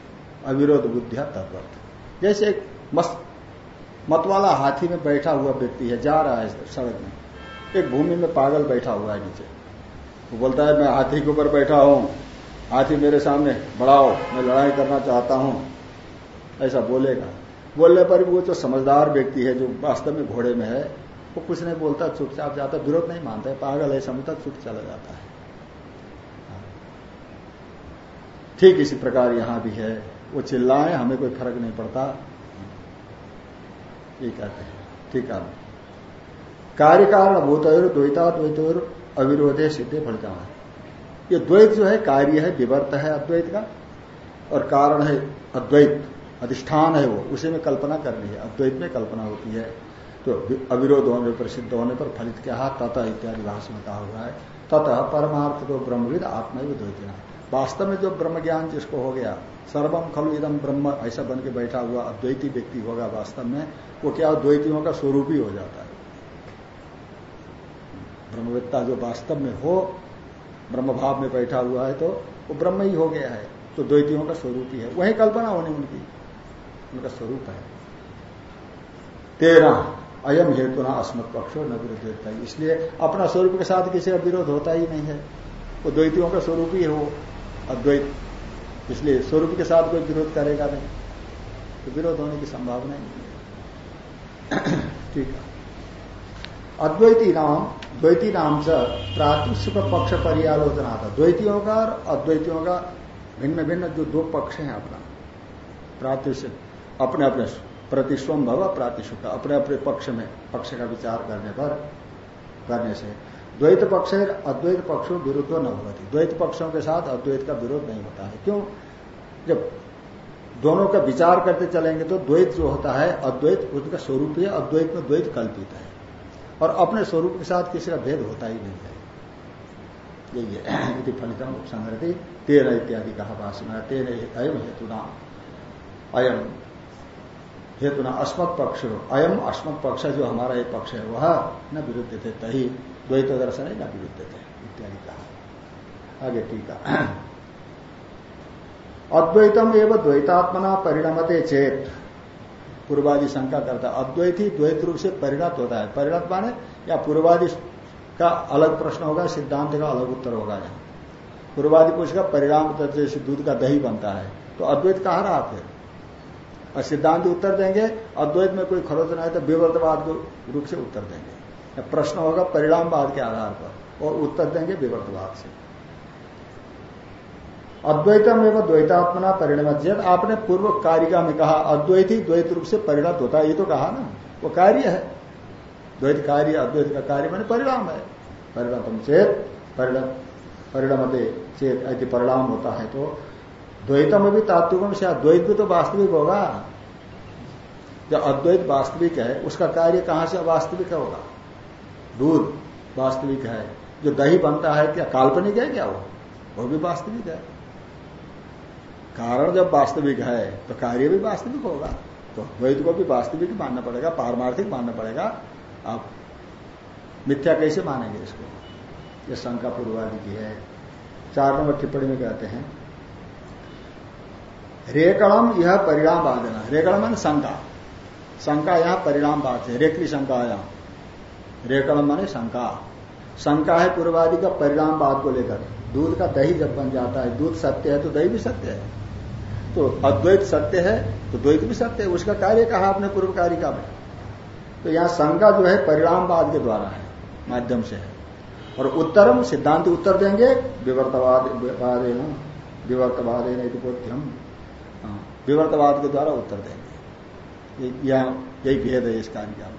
अविरोध बुद्धिया तत्वर्थ जैसे एक मस्त मतवाला हाथी में बैठा हुआ व्यक्ति है, जा रहा है सड़क में। एक भूमि में पागल बैठा हुआ है नीचे। वो बोलता है, मैं हाथी के ऊपर बैठा हूँ। हाथी मेरे सामने, बढ़ाओ, मैं लड़ाई करना चाहता हूँ। ऐसा बोलेगा। बोलने पर वो जो समझदार व्यक्ति है, जो वास्तव में घोड़े में है, वो कुछ नहीं बोलता, चुपचाप जाता, विरोध नहीं मानता है। पागल है समझता चुप चला जाता है। ठीक इसी प्रकार यहाँ भी है। वो चिल्लाए, हमें कोई फ़र्क नहीं पड़ता। ये कहते हैं, ठीक है। कार्य कारण भूतोर द्वैता द्वैतोर अविरोधे सिद्धे फलता। है ये द्वैत जो है, कार्य है, विवर्त है अद्वैत का, और कारण है अद्वैत, अधिष्ठान है वो, उसी में कल्पना करनी है, अद्वैत में कल्पना होती है। तो अविरोध होने पर, सिद्ध होने पर फलित क्या तथा इत्यादि भाषण में कहा हुआ है। तथा परमार्थ तो ब्रह्मविद आत्मा भी द्वैतना। वास्तव में जो ब्रह्म ज्ञान जिसको हो गया सर्वम खलु इदम ब्रह्म, ऐसा बन के बैठा हुआ अद्वैती व्यक्ति होगा वास्तव में, वो क्या द्वैतियों का स्वरूप ही हो जाता है। ब्रह्मविद्ता जो वास्तव में हो ब्रह्म भाव में बैठा हुआ है तो वो ब्रह्म ही हो गया है तो द्वैतियों का स्वरूप ही। है वही कल्पना होनी उनकी, उनका स्वरूप है। तेरह अयम हेतु ना अस्मत पक्षो न विरोध इसलिए अपना स्वरूप के साथ किसी का विरोध होता ही नहीं है। वो द्वैतियों का स्वरूप ही हो अद्वैत। इसलिए स्वरूप के साथ कोई विरोध करेगा नहीं। तो विरोध होने की संभावना नहीं है। ठीक है। अद्वैती नाम, द्वैती नाम से प्रातिष्क पक्ष परियालोचना था। द्वैतियों का और अद्वैतियों का भिन्न भिन्न जो दो पक्ष हैं अपना। प्रातिष्क अपने अपने प्रतिस्वम भव प्रातिशुक अपने अपने पक्ष में, पक्ष का विचार करने पर, करने से। द्वैत पक्ष अद्वैत पक्षों विरुद्ध न होती। द्वैत पक्षों के साथ अद्वैत का विरोध नहीं होता है। क्यों? जब दोनों का विचार करते चलेंगे तो द्वैत जो होता है, अद्वैत उसका स्वरूप ही, अद्वैत में द्वैत कल्पित है। और अपने स्वरूप के साथ किसी का भेद होता ही नहीं है। यही फलितम उपसंहति तेरह इत्यादि कहा भाषण। तेन अयम हेतुना। अयम हेतु ना अस्मत् पक्ष अयम अस्मत् पक्ष जो हमारा एक पक्ष है, वह न विरुद्ध थे तही। द्वैत दर्शन है न इत्यादि कहा। आगे टीका अद्वैतम एवं द्वैतात्मना परिणमते चेत, पूर्वादि शंका करता अद्वैत ही द्वैत रूप से परिणत होता है। परिणत माने, या पूर्वादि का अलग प्रश्न होगा, सिद्धांत का अलग उत्तर होगा। यहाँ पूर्वादि का परिणाम जैसे दूध का दही बनता है। तो अद्वैत कहा रहा फिर? और सिद्धांत उत्तर देंगे, अद्वैत में कोई खरोच नहीं है तो विवर्तवाद रूप से उत्तर देंगे। प्रश्न होगा परिणामवाद के आधार पर और उत्तर देंगे विवर्तवाद से। अद्वैतम एवं द्वैतात्मना परिणमत। जब आपने पूर्व कारिका में कहा अद्वैत ही द्वैत रूप से परिणत होता है, ये तो कहा ना, वो कार्य है। द्वैत कार्य, अद्वैत का कार्य मैंने परिणाम है। परिणतम चेत, परिणत, परिणमते चेत ऐति परिणाम होता है तो द्वैतम भी तात्विक से द्वैत भी तो वास्तविक होगा। जो अद्वैत वास्तविक है, उसका कार्य कहाँ से अवास्तविक होगा? दूध वास्तविक है। जो दही बनता है क्या काल्पनिक है क्या वो? वो भी वास्तविक है। कारण जब वास्तविक है तो कार्य भी वास्तविक होगा। तो द्वैत को भी वास्तविक मानना पड़ेगा, पारमार्थिक मानना पड़ेगा। आप मिथ्या कैसे मानेंगे इसको? ये शंका पूर्वादि की है। चार नंबर टिप्पणी में कहते हैं रेकड़म यह परिणाम बाधना। रेकड़म शंका। शंका यहाँ परिणाम बात है। रेकड़ी शंका यहाँ। रेकड़म माने शंका। शंका है पूर्वादि का परिणाम बाद को लेकर। दूध का दही जब बन जाता है, दूध सत्य है तो दही भी सत्य है। तो अद्वैत सत्य है तो द्वैत भी सत्य है, उसका कार्य कहा आपने पूर्व कार्य का में? तो यहाँ शंका जो है परिणामवाद के द्वारा है, माध्यम से है। और उत्तरम सिद्धांत उत्तर देंगे, विवर्तवाद विवर्तवाद बोध्यम। विवर्तवाद के द्वारा उत्तर देंगे। यही भेद है इस कार्य का।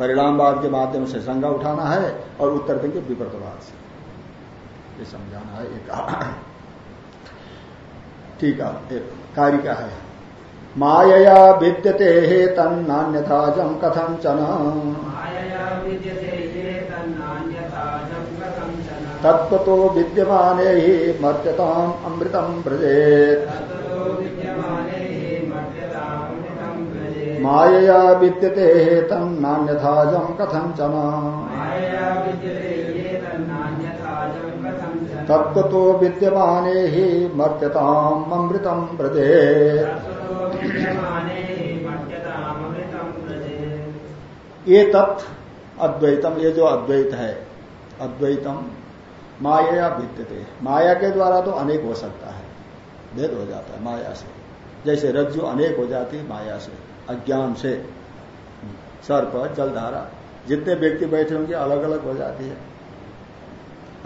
परिणामवाद के माध्यम से संज्ञा उठाना है और उत्तर देंगे विवर्तवाद से। ये समझाना है एक ठीक है कार्य का है? मायया विद्यते हे तन्नान्यथा जम कथम चन। तत्व तो विद्यमान ही मर्त्यताम अमृतम ब्रजेत मायया विद्यते तम नान्यथाजम कथम चम तत्व तो विद्यमान ही मर्त्यताम अमृतम ब्रजे ये तत् अद्वैतम ये जो अद्वैत है अद्वैतम माया भित्ते माया के द्वारा तो अनेक हो सकता है भेद हो जाता है माया से। जैसे रज्जु अनेक हो जाती है माया से। अज्ञान से सर्प, जलधारा, जितने व्यक्ति बैठे होंगे अलग अलग हो जाती है।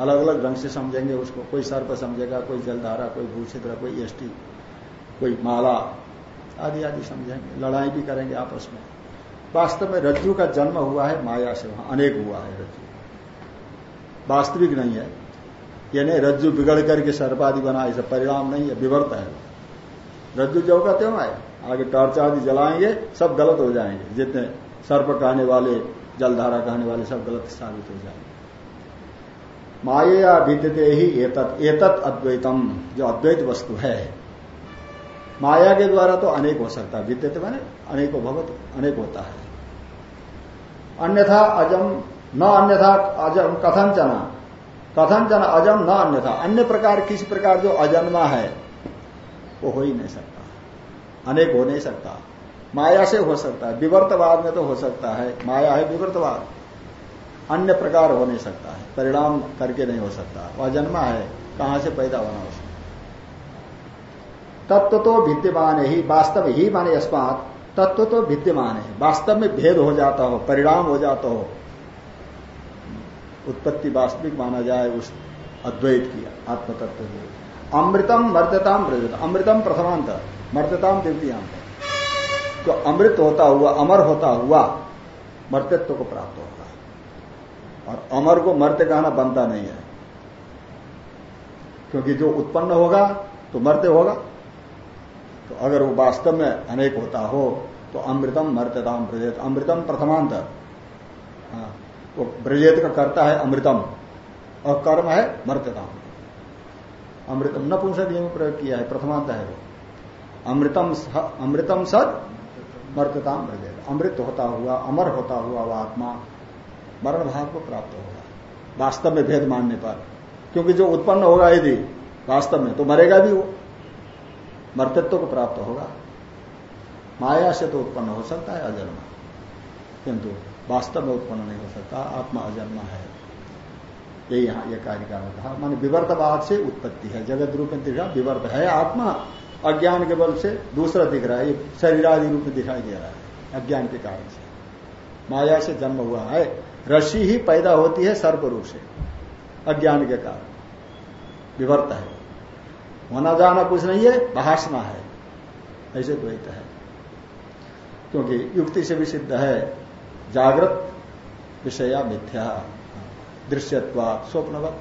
अलग अलग ढंग से समझेंगे उसको। कोई सर्प समझेगा, कोई जलधारा, कोई भूषित्र कोई एष्टी कोई माला, आदि आदि समझेंगे। लड़ाई भी करेंगे आपस में। वास्तव में रज्जु का जन्म हुआ है माया से, वहाँ अनेक हुआ है रज्जु। वास्तविक नहीं है। ये नहीं रज्जु बिगड़ करके सर्पादि बना, ऐसा परिणाम नहीं है, विवर्त है। रज्जु जो का त्यों आए? आगे टॉर्च आदि जलाएँगे, सब गलत हो जाएँगे। जितने सर्प कहने वाले, जलधारा कहने वाले, सब गलत साबित हो जाएँगे। माया विद्यते ही एतत एतत अद्वैतम, जो अद्वैत वस्तु है। माया के द्वारा तो अनेक हो सकता है। विद्यते मैंने अनेको भगवत अनेक होता है। अन्यथा अजम, न अन्यथा अजम कथन चना कथन चना अजम, न अन्यथा। अन्य प्रकार, किसी प्रकार जो अजन्मा है, वो हो ही नहीं सकता। अनेक हो नहीं सकता। माया से हो सकता है, विवर्तवाद में तो हो सकता है, माया है विवर्तवाद। अन्य प्रकार हो नहीं सकता है, परिणाम करके नहीं हो सकता। वह जन्मा है, कहाँ से पैदा होना उसमें? तत्व तो विद्यमान ही वास्तव ही माने अस्मात तत्व तो विद्यमान है, वास्तव में भेद हो जाता हो, परिणाम हो जाता हो। उत्पत्ति वास्तविक माना जाए, उस अद्वैत की आत्म तत्व की अमृतम मर्दताम अमृतम मर्दताम द्वितीयांत तो अमृत होता हुआ अमर होता हुआ मर्तत्व को प्राप्त होगा और अमर को मर्त्य कहना बनता नहीं है। क्योंकि जो उत्पन्न होगा तो मर्त्य होगा। तो अगर वो वास्तव में अनेक होता हो तो अमृतम मर्त्यताम ब्रजेत। अमृतम प्रथमांत हाँ, वो ब्रजेत का करता है अमृतम। और कर्म है मर्त्यताम। अमृतम न पुंस नियम प्रयोग किया है प्रथमांत है वो। अमृतम अमृतम सद मर्तताम ब्रजेत अमृत होता हुआ, अमर होता हुआ वह आत्मा मरण भाव को प्राप्त होगा। वास्तव में भेद मानने पर। क्योंकि जो उत्पन्न होगा यदि, वास्तव में तो मरेगा भी वो। मर्तत्व को प्राप्त होगा। माया से तो उत्पन्न हो सकता है, अजन्मा। किंतु वास्तव में उत्पन्न नहीं हो सकता, आत्मा अजन्मा है। यही यहाँ यह कार्य का कहा, मान विवर्तवाद से उत्पत्ति है। जगत रूप में विवर्त है आत्मा। अज्ञान के बल से दूसरा दिख रहा है, ये शरीरादि रूप में दिखाई दे रहा है, अज्ञान के कारण से। माया से जन्म हुआ है रशि ही पैदा होती है सर्प रूप से, अज्ञान के कारण। विवर्त है। होना जाना कुछ नहीं है, भाषणा है। ऐसे द्वैत है। क्योंकि युक्ति से भी सिद्ध है, जागृत विषया मिथ्या दृश्यत्वा स्वप्नवत,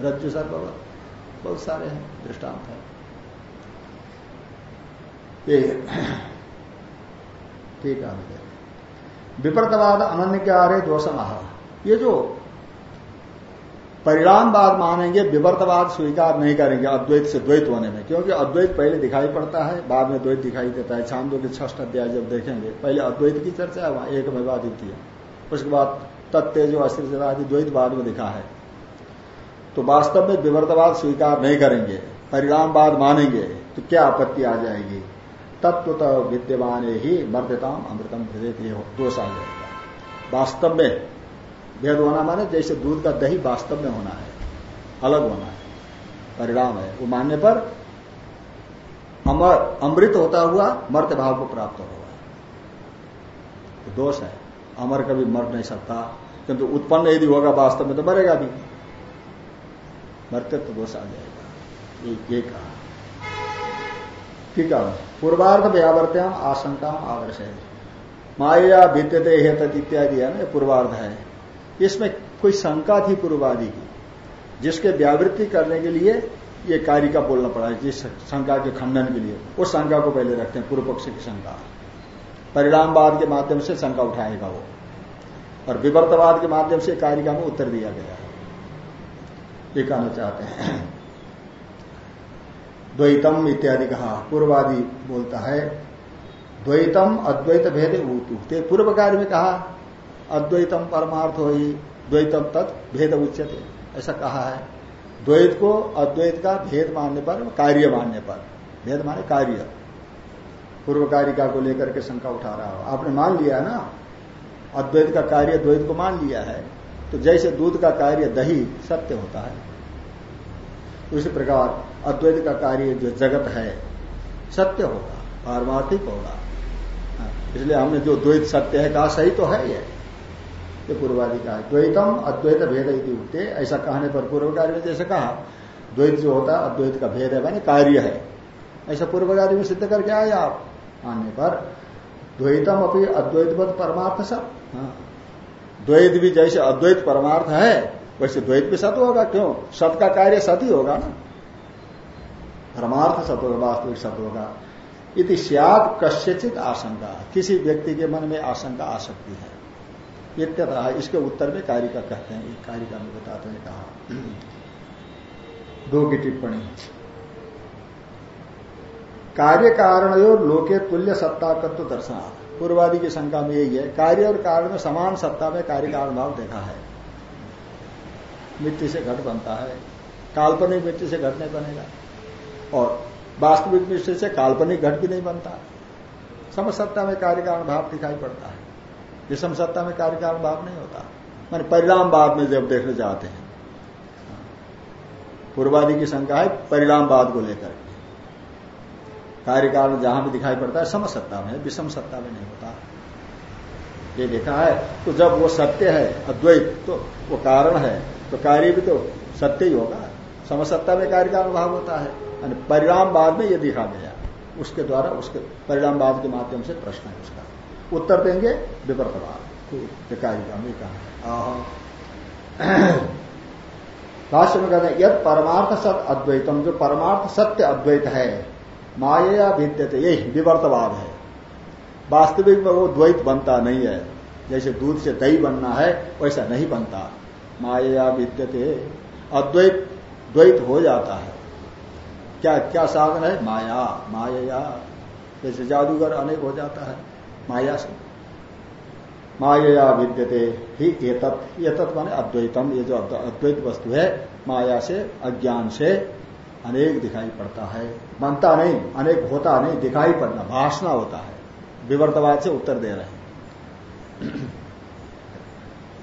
रज्जु सर्ववत बहुत सारे हैं, दृष्टांत है। ये ठीक है विपरीतवाद, अनन्य क्या आ रहे दोषम ये जो परिणामवाद मानेंगे विवर्तवाद स्वीकार नहीं करेंगे, अद्वैत से द्वैत होने में। क्योंकि अद्वैत पहले दिखाई पड़ता है, बाद में द्वैत दिखाई देता है। छांदो के छठ अध्याय जब देखेंगे, पहले अद्वैत की चर्चा है, वहाँ एक में है उसके बाद तत्व जो अस्तित्ववादी द्वैत बाद में दिखा है। तो वास्तव में विवर्तवाद स्वीकार नहीं करेंगे परिणामवाद मानेंगे तो क्या आपत्ति आ जाएगी? तत्व तो विद्यमान ही मर्दताम अमृतम भेदित ये दोष आ जाएगा वास्तव में भेद होना माने जैसे दूध का दही वास्तव में होना है, अलग होना है, परिणाम है। वो मानने पर अमर, अमृत होता हुआ मर्त भाव को प्राप्त होगा। तो दोष है। अमर कभी मर नहीं सकता, किंतु उत्पन्न यदि होगा वास्तव में तो मरेगा भी। मरते तो दोष आ जाएगा। ये कहा। ठीक है पूर्वार्ध व्यावर्त्याम आशंका आदर्श है माया बीतते हेत इत्यादि है ना पूर्वार्ध है। इसमें कोई शंका थी पूर्वादि की? जिसके व्यावृत्ति करने के लिए ये कार्य का बोलना पड़ा जिस शंका के खंडन के लिए। उस शंका को पहले रखते हैं, पूर्व पक्ष की शंका। परिणामवाद के माध्यम से शंका उठाएगा वो। और विवर्तवाद के माध्यम से कारिका में उत्तर दिया गया ये कहना चाहते हैं। द्वैतम इत्यादि कहा, पूर्वादि बोलता है। द्वैतम अद्वैत भेद उठते पूर्व कार्य में कहा, अद्वैतम परमार्थ हो ही, द्वैतम तत् भेद उच्चते ऐसा कहा है। द्वैत को अद्वैत का भेद मानने पर, कार्य मानने पर। भेद माने कार्य। पूर्व कारिका को लेकर के शंका उठा रहा हो। आपने मान लिया ना? अद्वैत का कार्य द्वैत को मान लिया है। तो जैसे दूध का कार्य दही, सत्य होता है। उसी प्रकार अद्वैत का कार्य जो जगत है सत्य होगा पारमार्थिक होगा। हाँ, इसलिए हमने जो द्वैत सत्य है कहा सही तो है ये। ये का द्वैतम अद्वैत भेद इति उठते ऐसा कहने पर पूर्वकारी ने जैसे कहा द्वैत जो होता है अद्वैत का भेद है मानी कार्य है। ऐसा पूर्वकारी में सिद्ध करके आए आप आने पर। द्वैतम अपनी अद्वैत परमार्थ सब हाँ। द्वैत भी जैसे अद्वैत परमार्थ है वैसे द्वैत भी सत्य होगा क्यों? सत का कार्य सत ही होगा ना। परमार्थ सत्य होगा वास्तविक सत्य होगा इति सियाद कश्यचित आशंका। किसी व्यक्ति के मन में आशंका आ सकती है। इत्यतः इसके उत्तर में कार्य का कहते हैं। कार्य का में बताते हैं, कहा। दो की टिप्पणी। कार्य कारण लोके तुल्य सत्ता तत्व दर्शनार्थ पूर्वादि की शंका में यही है। कार्य और कारण में समान सत्ता में कार्य कारण भाव देखा है। मिट्टी से घट बनता है। काल्पनिक मिट्टी से घट नहीं बनेगा। और वास्तविक मिट्टी से काल्पनिक घट भी नहीं बनता। समझ सत्ता में कार्य कारण भाव दिखाई पड़ता है। विषम सत्ता में कार्य कारण भाव नहीं होता। मान परिणाम बाद में जब देखने जाते हैं। पूर्वादि की शंका है परिणाम बाद को लेकर कार्य कारण जहाँ भी दिखाई पड़ता है समझ सत्ता में विषम सत्ता में नहीं होता। ये देखा है तो जब वो सत्य है, अद्वैत तो वो कारण है तो कार्य भी तो सत्य ही होगा। समसत्ता में कार्य का अनुभव होता है। परिणाम बाद में ये दिखा गया उसके द्वारा उसके परिणाम बाद के माध्यम से प्रश्न है उसका। उत्तर देंगे विवर्तवाद कार्य का कहा भाष्य में कहते हैं यद परमार्थ सत अद्वैतम जो परमार्थ सत्य अद्वैत है माया विद्यते यही विवर्तवाद है। वास्तविक में वो द्वैत बनता नहीं है। जैसे दूध से दही बनना है वैसा नहीं बनता। माया विद्यते अद्वैत द्वैत हो जाता है। क्या क्या साधन है? माया माया जैसे जादूगर अनेक हो जाता है, माया से। माया विद्यते ही एतत्। एतत् माने अद्वैतम। ये जो अद्वैत वस्तु है, माया से, अज्ञान से अनेक दिखाई पड़ता है। बनता नहीं, अनेक होता नहीं, दिखाई पड़ना भाषणा होता है। विवर्तवाद से उत्तर दे रहे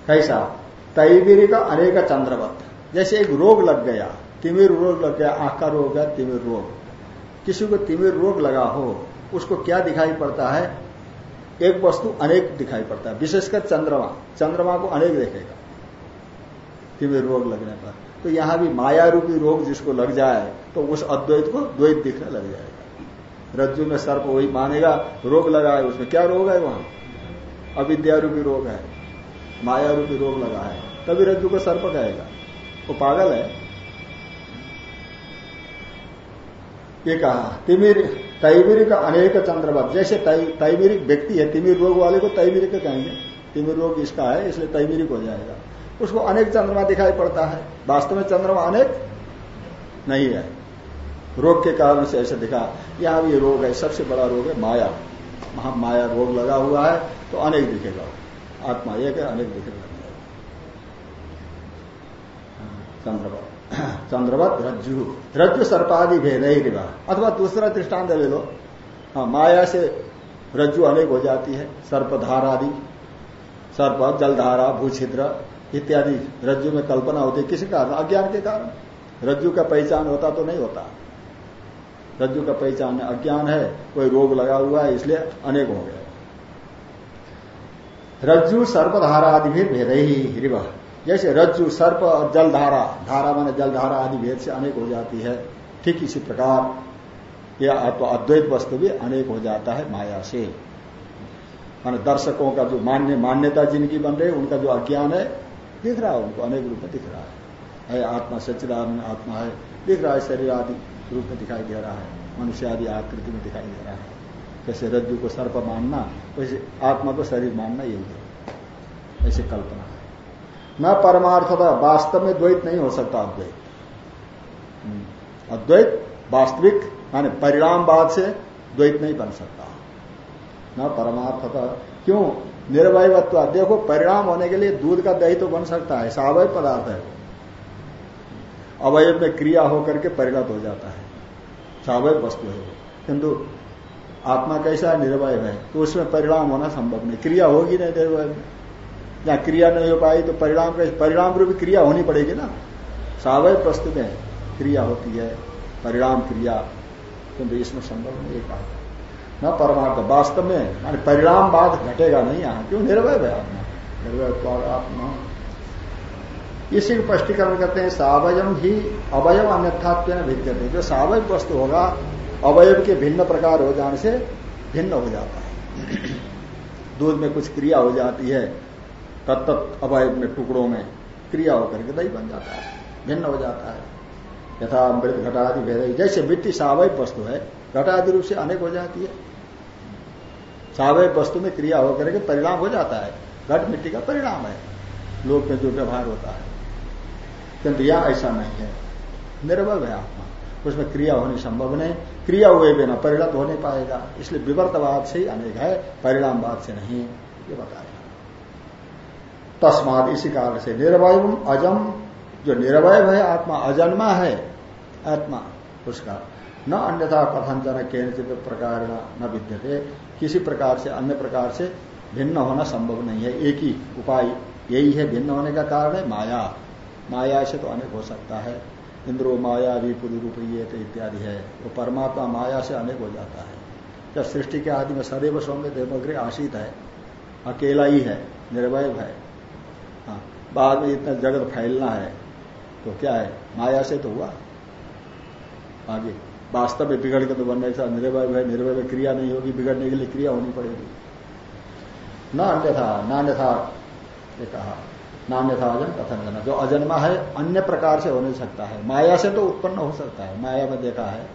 कैसा? तैवीरी का अनेक चंद्रवत। जैसे एक रोग लग गया तिमिर रोग लग गया, आँख का रोग है तिमिर रोग। किसी को तिमिर रोग लगा हो, उसको क्या दिखाई पड़ता है? एक वस्तु अनेक दिखाई पड़ता है, विशेषकर चंद्रमा। चंद्रमा को अनेक देखेगा, तिमिर रोग लगने पर। तो यहाँ भी माया रूपी रोग जिसको लग जाए तो उस अद्वैत को द्वैत दिखने लग जाएगा। रज्जु में सर्प वही मानेगा, रोग लगा है उसमें क्या रोग है वहाँ? अविद्या रूपी रोग है माया रूपी रोग लगा है, तभी रज्जु को सर्प कहेगा। वो पागल है। ये कहा तिमिर, तैमिर का अनेक चंद्रवत जैसे तैमिरिक व्यक्ति है, तिमिर रोग वाले को तैमिरिक कहेंगे। तिमिर रोग इसका है, इसलिए तैमिरिक हो जाएगा। उसको अनेक चंद्रमा दिखाई पड़ता है। वास्तव में चंद्रमा अनेक नहीं है। रोग के कारण से ऐसे दिखा। यहाँ भी रोग है, सबसे बड़ा रोग है माया। महा माया रोग लगा हुआ है तो अनेक दिखेगा। आत्मा एक है, अनेक दिखेगा। चंद्रवत चंद्रवत रज्जु। रज्जु सर्पादि भेद ही रिवा अथवा दूसरा दृष्टांत ले लो। हाँ माया से रज्जु अनेक हो जाती है। सर्पधारा आदि सर्प, जलधारा, भूछिद्र इत्यादि रज्जु में कल्पना होती है। किसी कारण? अज्ञान के कारण। रज्जु का पहचान होता तो नहीं होता। रज्जु का पहचान अज्ञान है, कोई रोग लगा हुआ है, इसलिए अनेक हो गया रज्जु सर्पधारा आदि भी भेद ही, रिव। जैसे रज्जु, सर्प और जलधारा, धारा माने जलधारा आदि भेद से अनेक हो जाती है। ठीक इसी प्रकार यह तो अद्वैत वस्तु भी अनेक हो जाता है माया से। मान दर्शकों का जो मान्य मान्यता जिनकी बन रही है, उनका जो अज्ञान है, दिख रहा है उनको, अनेक रूप में दिख रहा है। है आत्मा सच्चिदान आत्मा है, दिख रहा है शरीर आदि रूप में दिखाई दे रहा है, मनुष्य आदि आकृति में दिखाई दे रहा है। जैसे रज्जु को सर्प मानना, वैसे आत्मा को शरीर मानना, यही है। ऐसी कल्पना। है न परमार्थता, वास्तव में द्वैत नहीं हो सकता अद्वैत। हम्म। अद्वैत वास्तविक, माने परिणामवाद से द्वैत नहीं बन सकता। न परमार्थता। क्यों? निर्वयत्व देखो, परिणाम होने के लिए दूध का दही तो बन सकता है सावय पदार्थ है। वो अवयव में क्रिया होकर के परिणत हो जाता है। स्वावय वस्तु है। वो किंतु आत्मा कैसा निर्वय है। तो उसमें परिणाम होना संभव नहीं। क्रिया होगी नहीं निर्वय में। जहाँ क्रिया नहीं हो पाई तो परिणाम परिणाम रूपी क्रिया होनी पड़ेगी ना। सावय प्रस्तुत में क्रिया होती है, परिणाम क्रिया। किंतु इसमें संभव नहीं कहा न परमार्थ, वास्तव में मान परिणाम बाद घटेगा नहीं यहाँ। क्यों? निर्भय है आत्मा। निर्भय आत्मा। इसी को स्पष्टीकरण करते हैं, सावयम ही अवयव अन्यथात्व भिद्यते। जो सावय वस्तु होगा, अवयव के भिन्न प्रकार हो जाने से भिन्न हो जाता है। दूध में कुछ क्रिया हो जाती है तत्त अवयव में, टुकड़ों में क्रिया होकर के दही बन जाता है, भिन्न हो जाता है। यथा अमृत घटादि भेद जैसे मिट्टी सावय वस्तु है, घटादि रूप से अनेक हो जाती है। सावय वस्तु में क्रिया होकर के परिणाम हो जाता है। घट मिट्टी का परिणाम है। लोक में जो व्यवहार होता है। किंतु यह ऐसा नहीं है। निर्भव है आत्मा। उसमें क्रिया होनी संभव नहीं। क्रिया हुए बिना परिणत हो नहीं पाएगा। इसलिए विवर्तवाद से ही अनेक है, परिणामवाद से नहीं। ये बताया तस्माद इसी कारण से निर्वय अजम। जो निर्वय है आत्मा, अजन्मा है, आत्मा, उसका। न अन्यथा कथनचन केंद्रित प्रकार न विद्यते। किसी प्रकार से, अन्य प्रकार से भिन्न होना संभव नहीं है। एक ही उपाय यही है, भिन्न होने का कारण है, माया। माया से तो अनेक हो सकता है। इंद्रो माया भी पूरी रूप इत्यादि है। वो परमात्मा माया से अनेक हो जाता है। जब सृष्टि के आदि में सदैव सौम्य देवग्रह आशित है, अकेला ही है, निर्वय हाँ बाद में इतना जगत फैलना है तो क्या है? माया से तो हुआ। आगे, वास्तव में बिगड़ के तो बनने के साथ निर्वय है निर्वय में क्रिया नहीं होगी, बिगड़ने के लिए क्रिया होनी पड़ेगी। न अन्यथा न अन्यथा कहा नान्यथा अजन कथन करना। जो अजन्मा है, अन्य प्रकार से होने सकता है। माया से तो उत्पन्न हो सकता है। माया में देखा है,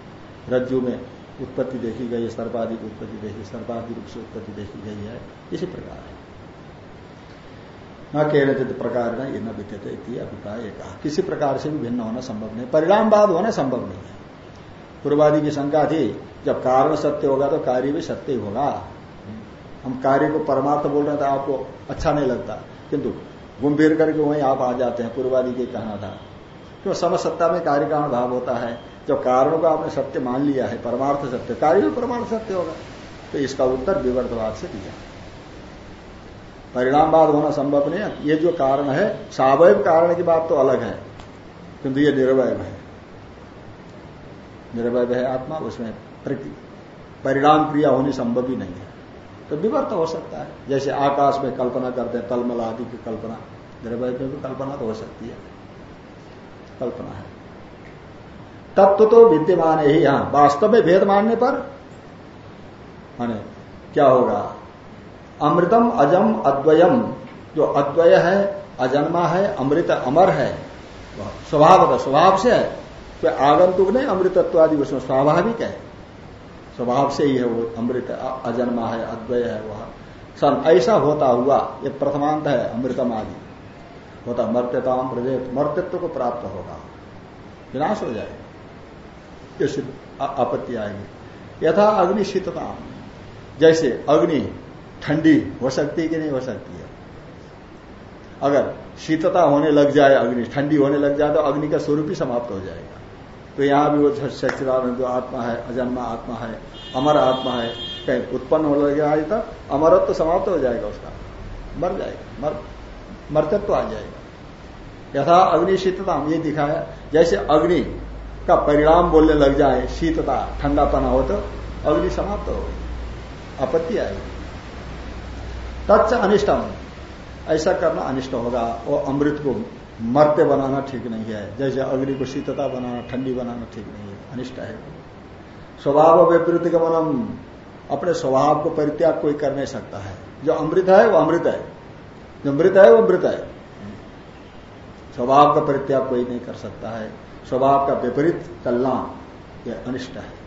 रज्जु में उत्पत्ति देखी गई है सर्वाधिक उत्पत्ति देखी सर्वाधिक रूप से उत्पत्ति देखी गई है। इसी प्रकार है। न केवल प्रकार न बीतते अभिप्राय कहा किसी प्रकार से भी भिन्न होना संभव नहीं। परिणामवाद होना संभव नहीं है। पूर्वादि की शंका थी, जब कारण सत्य होगा तो कार्य भी सत्य होगा। हम कार्य को परमार्थ बोल रहे थे आपको अच्छा नहीं लगता। किंतु घूम फिर करके वहीं आप आ जाते हैं, पूर्वादि के कहना था। क्यों? समसत्ता में कार्य कारण भाव होता है। जब कारणों का आपने सत्य मान लिया है, परमार्थ सत्य, कार्य भी परमार्थ सत्य होगा। तो इसका उत्तर विवर्तवाद से दिया। परिणामवाद होना संभव नहीं है। ये जो कारण है, सावयव कारण की बात तो अलग है, किंतु ये निर्वय है। निर्वय है आत्मा, उसमें परिणाम क्रिया होनी संभव ही नहीं है। तो विवर्त हो सकता है। जैसे आकाश में कल्पना करते हैं, तलमल आदि की कल्पना। द्रव्य में भी कल्पना तो हो सकती है। कल्पना है। तत्व तो विद्यमान ही यहाँ। वास्तव में भेद मानने पर, माने, क्या होगा? अमृतम अजम अद्वयम। जो अद्वय है, अजन्मा है, अमृत अमर है। स्वभाव स्वभाव से है तो आगंतुक नहीं अमृतत्व आदि उसमें स्वाभाविक है। स्वभाव से ही है वो अमृत, अजन्मा है, अद्वय है वह। सन ऐसा होता हुआ, ये प्रथमांत है अमृतम आदि। होता मर्त्यताम प्रदेश मर्त्यत्व को प्राप्त होगा। विनाश हो जाएगा। ये आपत्ति आएगी। यथा अग्नि शीतता जैसे अग्नि ठंडी, हो सकती है कि नहीं हो सकती है? अगर शीतता होने लग जाए, अग्नि, ठंडी होने लग जाए तो अग्नि का स्वरूप ही समाप्त हो जाएगा। तो यहाँ भी वो सच्चिदानंद जो आत्मा है, अजन्मा आत्मा है, अमर आत्मा है, कहीं उत्पन्न होने लगे आज तक अमरत्व तो समाप्त हो जाएगा उसका। मर जाएगा, मर, मरतत्व तो आ जाएगा। यथा अग्नि शीतता ये दिखाया, जैसे अग्नि का परिणाम बोलने लग जाए शीतता ठंडापना हो तो अग्नि समाप्त हो गई, आपत्ति आएगी तत्स अनिष्टम। ऐसा करना अनिष्ट होगा। वो अमृत को मरते बनाना ठीक नहीं है। जैसे अग्नि को शीतता बनाना, ठंडी बनाना ठीक नहीं है। अनिष्ट है। स्वभाव विपरीत गमनम अपने स्वभाव को परित्याग कोई कर नहीं सकता है। जो अमृत है, वो अमृत है। जो मृत है, वो मृत है। स्वभाव का परित्याग कोई नहीं कर सकता है। स्वभाव का विपरीत चलना, यह अनिष्ट है।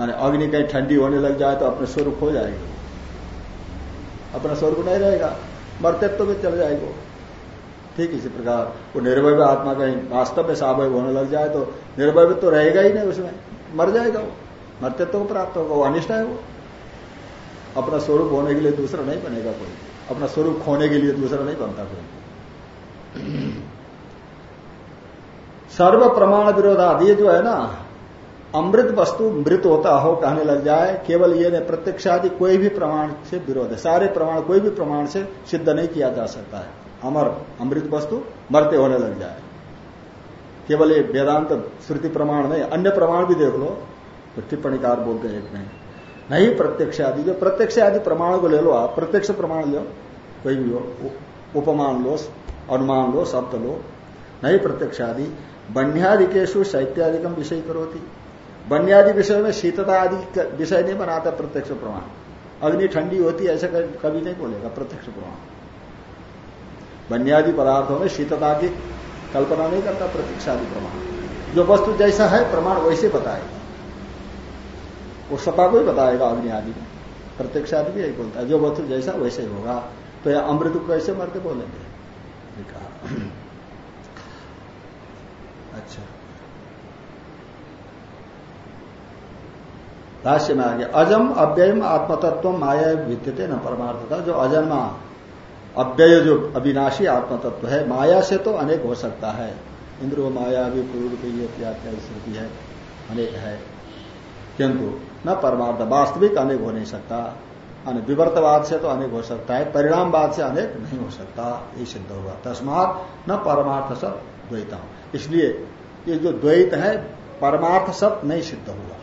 माने अग्नि कहीं ठंडी होने लग जाए तो अपने स्वरूप हो जाएगा। अपना स्वरूप नहीं रहेगा, मर्तत्व में चल जाएगा ठीक इसी प्रकार, वो निर्भय आत्मा कहीं वास्तव में सावय होने लग जाए तो निर्भय तो रहेगा ही नहीं उसमें, मर जाएगा वो। मर्तत्व को प्राप्त होगा, वो अनिष्ट है वो। अपना स्वरूप होने के लिए दूसरा नहीं बनेगा कोई। अपना स्वरूप खोने के लिए दूसरा नहीं बनता कोई। सर्व प्रमाण विरोधाद ये जो है ना अमृत वस्तु मृत होता हो कहने लग जाए, केवल ये नहीं प्रत्यक्ष आदि कोई भी प्रमाण से विरोध है। सारे प्रमाण, कोई भी प्रमाण से सिद्ध नहीं किया जा सकता है। अमर, अमृत वस्तु मरते होने लग जाए। केवल ये वेदांत श्रुति प्रमाण नहीं, अन्य प्रमाण भी देख लो तो टिप्पणीकार बोलते हैं एक में नहीं प्रत्यक्ष आदि जो प्रत्यक्ष आदि प्रमाण को ले लो आप, प्रत्यक्ष प्रमाण लो कोई भी हो उपमान लो, अनुमान लो, शब्द लो। नहीं प्रत्यक्ष आदि बन्यादिकेशु शैत्यादिकम विषय करोती। बन्यादि विषय में शीतता आदि विषय नहीं बनाता प्रत्यक्ष प्रमाण। अग्नि ठंडी होती ऐसा कभी नहीं बोलेगा, प्रत्यक्ष प्रमाण। बन्यादि पदार्थों में शीतता की कल्पना नहीं करता प्रत्यक्ष आदि प्रमाण। जो वस्तु जैसा है, प्रमाण वैसे बताएगा। वो सपा को ही बताएगा अग्नि आदि में। प्रत्यक्ष आदि भी यही बोलता है। जो वस्तु जैसा वैसे होगा तो यह अमृत कैसे मरते बोलेंगे। कहा। अच्छा। भाष्य में आगे, अजम अव्ययम आत्मतत्व माया विद्यते न परमार्थ था जो अजन्मा, अव्यय जो अविनाशी आत्मतत्व है, माया से तो अनेक हो सकता है। इंद्र माया भी पूर्व श्रुति है, अनेक है। किंतु न परमार्थ, वास्तविक अनेक हो नहीं सकता। विवर्तवाद से तो अनेक हो सकता है, परिणामवाद से अनेक नहीं हो सकता। ये सिद्ध होगा तस्मात न परमार्थ सब द्वैता इसलिए ये जो द्वैत है, परमार्थ सब नहीं सिद्ध हुआ।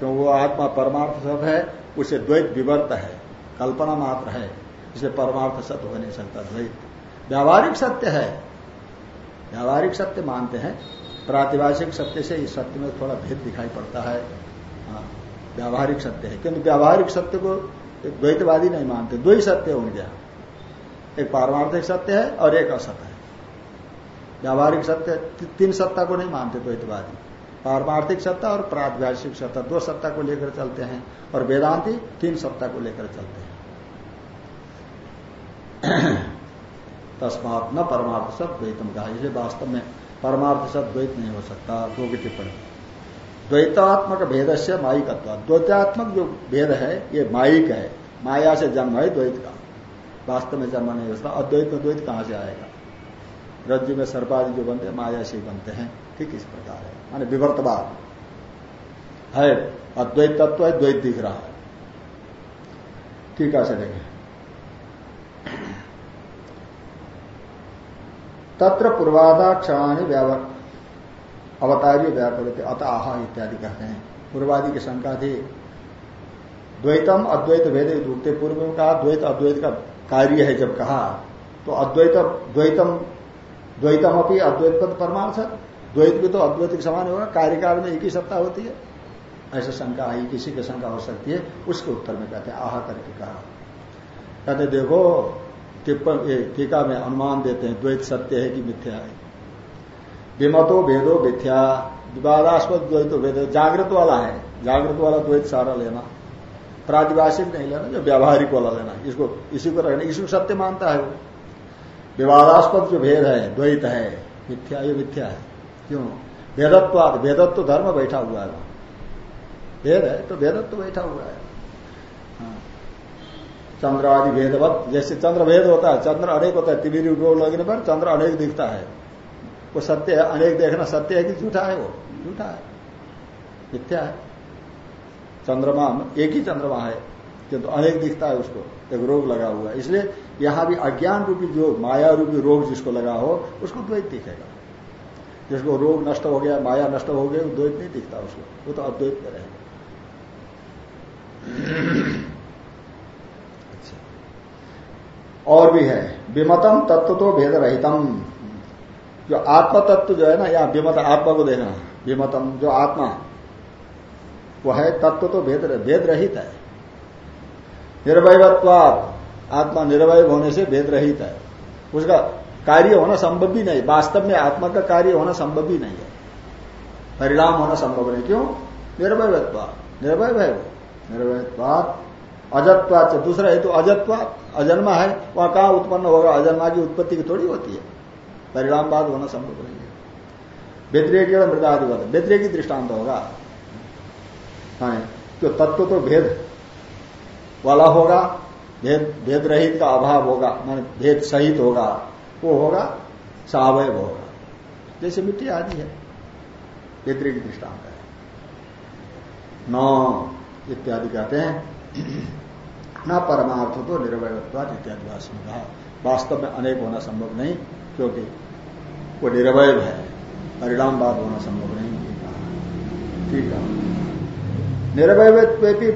क्यों वो आत्मा परमार्थ सब है उसे द्वैत विवर्त है कल्पना मात्र है इसे परमार्थ सत्य हो नहीं सकता द्वैत। व्यावहारिक सत्य है। व्यावहारिक सत्य मानते हैं प्रातिभाषिक सत्य से इस सत्य में थोड़ा भेद दिखाई पड़ता है। हाँ, व्यावहारिक सत्य है किंतु व्यावहारिक सत्य को द्वैतवादी नहीं मानते दो ही सत्य उनके यहाँ एक पारमार्थिक सत्य है और एक असत्य है। व्यावहारिक सत्य तीन सत्ता को नहीं मानते द्वैतवादी। पारमार्थिक सत्ता और प्रातिभाषिक सत्ता, दो सत्ता को लेकर चलते हैं और वेदांति तीन सत्ता को लेकर चलते हैं। तस्मात न परमार्थ सब द्वैतम कहा। इसलिए वास्तव में परमार्थ सब द्वैत नहीं हो सकता, दो की टिप्पणी। द्वैतात्मक भेद से माइकत्व द्वैतात्मक जो भेद है, ये माइक है। माया से जन्म है द्वैत का। वास्तव में जन्म नहीं होता अद्वैत में द्वैत कहाँ से आएगा? रज्जु में सर्पादि जो बनते हैं, माया से बनते हैं। ठीक इस प्रकार है। माने विवर्तवाद है अद्वैत तत्व है, द्वैत दिख रहा है। ठीक है देखें। तत्र पूर्वाधा पूर्वादाक्षराणी अवतारी व्यापक अत आह इत्यादि कहते हैं। पूर्वादि की शंका थी। द्वैतम, अद्वैत भेद रूपते पूर्व में कहा, द्वैत, अद्वैत का कार्य है जब कहा तो अद्वैत, द्वैतम द्वैतम अपनी अद्वैत पद परमार्थ द्वैत भी तो अद्वैत के समान होगा, कार्यकाल में एक ही सत्ता होती है। ऐसा शंका आई, किसी की शंका हो सकती है, उसके उत्तर में कहते हैं, आह करके कहा। कहते देखो, टिप्पण टीका में अनुमान देते हैं, द्वैत सत्य है कि मिथ्या है? विमतो भेदो मिथ्या, विवादास्पद द्वैतो भेद, जागृत वाला है। जागृत वाला द्वैत सारा लेना। प्रादिभाषिक नहीं लेना, जो व्यावहारिक वाला लेना। इसको, इसी को रहना, इसको सत्य मानता है वो। विवादास्पद जो भेद है, द्वैत है, मिथ्या, ये मिथ्या है। क्यों? भेदत्वाद भेदत्व धर्म बैठा हुआ है। भेद है तो भेदत्व बैठा हुआ है। चंद्र आदि भेदवत जैसे चंद्र भेद होता है, चंद्र अनेक होता है तिबिरी रोग लगने पर चंद्र अनेक दिखता है। वो सत्य है, अनेक देखना सत्य है कि झूठा है वो? झूठा है। मिथ्या है। चंद्रमा एक ही चंद्रमा है, किंतु तो अनेक दिखता है उसको। एक रोग लगा हुआ है। इसलिए यहाँ भी अज्ञान रूपी जो माया रूपी रोग जिसको लगा हो, उसको द्वैत दिखेगा। जिसको रोग नष्ट हो गया, माया नष्ट हो गया द्वैत नहीं दिखता उसको। वो तो अद्वैत में रहेगा और भी है, विमतम तत्व तो भेद रहितम। जो आत्म तत्व जो है ना या विमत, आत्मा को देखना, विमतम, जो आत्मा, वो है तत्व तो भेद भेद रहित है। निर्वयत्वाद आत्मा निर्वय होने से भेद रहित है। उसका कार्य होना संभव भी नहीं। वास्तव में आत्मा का कार्य होना संभव भी नहीं है। परिणाम होना संभव नहीं। क्यों? निर्वयत्वाद निर्भय है वो। निर्वयत्वाद अजत्वाच दूसरा हेतु तो अजत्वा अजन्मा है। वहाँ कहा उत्पन्न होगा? अजन्मा की उत्पत्ति की थोड़ी होती है। परिणामवाद होना संभव नहीं है। व्यतिरेकी मृदाधिवत व्यतिरेकी दृष्टांत होगा। तो तत्व तो भेद वाला होगा। भेद भेद रहित का अभाव होगा। मान भेद सहित होगा। वो होगा, सावय होगा। जैसे मिट्टी आदि है व्यतिरिक दृष्टांत है। नौ इत्यादि कहते हैं। न परमार्थ तो निर्वयत्वाद इत्यादि भाषण कहा। वास्तव में अनेक होना संभव नहीं, क्योंकि वो निरवय है। परिणाम बात होना संभव नहीं ठीक है। निरवय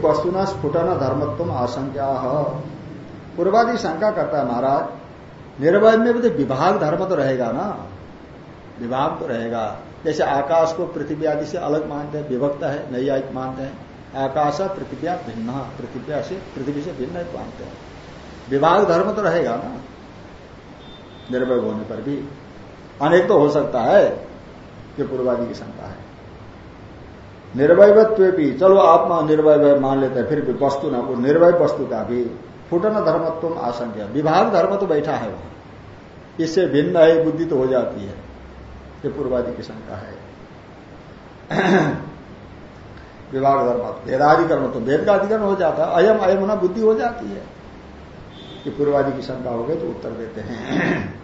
वस्तुना स्फुटन धर्मत्व आशंका पूर्वादि शंका करता है महाराज निर्वय में भी तो विभाग धर्म तो रहेगा ना। विभाग तो रहेगा। जैसे आकाश को पृथ्वी आदि से अलग मानते हैं, विभक्त है, नई आयिक मानते हैं। आकाश पृथ्व्या भिन्न पृथ्व्या से पृथ्वी से भिन्न मानते हैं। विभाग धर्म तो रहेगा ना। निर्भय होने पर भी अनेक तो हो सकता है ये पूर्वादि की शंका है। निर्वयत्व भी चलो आत्मा निर्वय मान लेते हैं, फिर भी वस्तु ना निर्वय वस्तु का भी फुटन धर्मत्व आशंका विभाग धर्म तो बैठा है वहाँ। इससे भिन्न है, बुद्धि तो हो जाती है। ये पूर्वादि की शंका है। विभाग धर्म वेदाधिकरण तो वेद का अधिकरण हो जाता। है अयम अयम होना बुद्धि हो जाती है। ये पूर्वादि की शंका हो गई तो उत्तर देते हैं।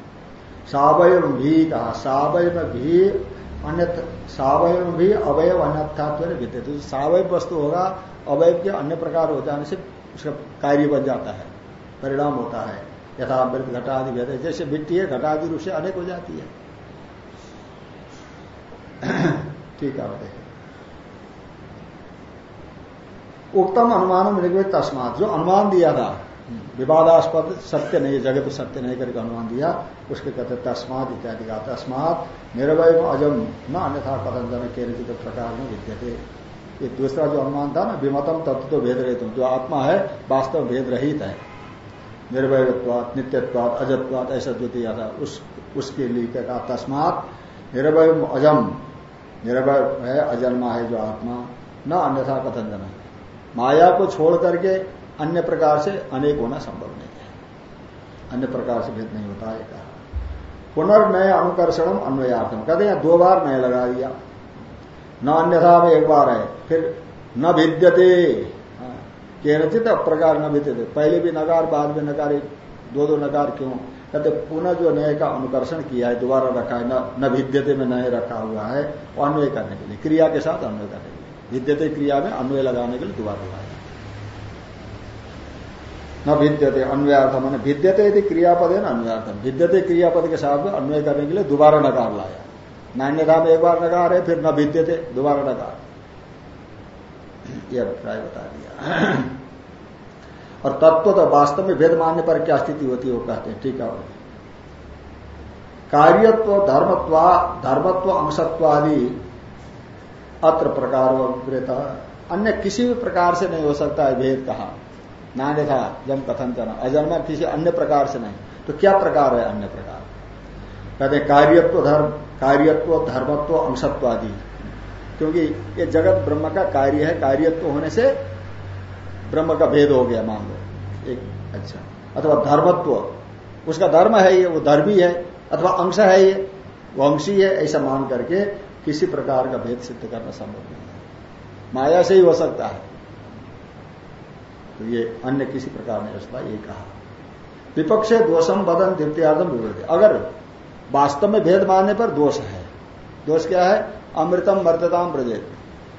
सावय भी कहा। सावय भी अन्य सावय भी अवयव अन्यथात्व विद्य तो सावय वस्तु होगा, अवयव के अन्य प्रकार हो जाने से उसका कार्य बन जाता है, परिणाम होता है। यथा मृत घटादि भेद, जैसे मिट्टी है, घटादि रूप से अनेक हो जाती है। ठीक है उत्तम अनुमान में तस्मात, जो अनुमान दिया था, विवादास्पद, सत्य नहीं, जगत सत्य नहीं करके अनुमान दिया, उसके कहते तस्मात इत्यादि का। तस्मात निर्वय अजम, न अन्यथा जन के प्रकार में विद्यते। ये दूसरा जो अनुमान था ना, विमतम तत्व तो भेद रहित, जो आत्मा है, वास्तव भेद रहित है। निर्भयत्वात नित्यत्वात, अजत्वात, ऐसा जो दिया था, उस, उसके लिए कहा तस्मात निर्भय अजम। निर्भय है, अजन्मा है जो आत्मा, न अन्यथा कथन जन माया को छोड़ करके अन्य प्रकार से अनेक होना संभव नहीं है। अन्य प्रकार से भेद नहीं होता है कहा पुनर्नय अनुकर्षण अन्वयार्थम। कहते हैं, दो बार नया लगा दिया। न अन्यथा में एक बार है। फिर न भिद्यते। हाँ, केनचित प्रकार न भिद्यते। पहले भी नकार बाद में नकार दो दो नकार क्यों? कहते पुनः जो नय का अनुकर्षण किया है दोबारा रखा है न, भिद्यते में नय रखा हुआ है वो अन्वय करने के लिए क्रिया के साथ अन्वय करने के लिए। भिद्यते क्रिया में अन्वय लगाने के लिए दोबारा लगाया। न भिद्यते मैंने भिद्यते यदि क्रियापद है ना अन्वयार्थम भिद्यते क्रियापद के साथ में अन्वय करने के लिए दोबारा नकार लाया। नान्यता में एक बार नकार है फिर न भिद्य थे, दोबारा नकार यह अभिप्राय बता दिया। और तत्व तो वास्तव में भेद मानने पर क्या स्थिति होती है, वो कहते हैं, ठीक है कार्यत्व, धर्मत्व धर्मत्व अंशत्व आदि अत्र प्रकार अन्य किसी भी प्रकार से नहीं हो सकता है भेद कहा। नान्य था जम कथन चना अजन्मा किसी अन्य प्रकार से नहीं। तो क्या प्रकार है अन्य प्रकार? कहते कार्यत्व, धर्म कार्यत्व, धर्मत्व, अंशत्व आदि। क्योंकि ये जगत ब्रह्म का कार्य है, कार्यत्व होने से ब्रह्म का भेद हो गया, मान लो। एक अच्छा। अथवा धर्मत्व। उसका धर्म है ये, वो धर्मी है, अथवा अंश है ये, वो अंशी है, ऐसा मान करके किसी प्रकार का भेद सिद्ध करना संभव नहीं है। माया से ही हो सकता है। तो ये अन्य किसी प्रकार नहीं रचता ये कहा। विपक्ष दोषम बदन द्वितीयार्धम विवृति अगर वास्तव में भेद मानने पर दोष है। दोष क्या है? अमृतम मर्दताम ब्रजेत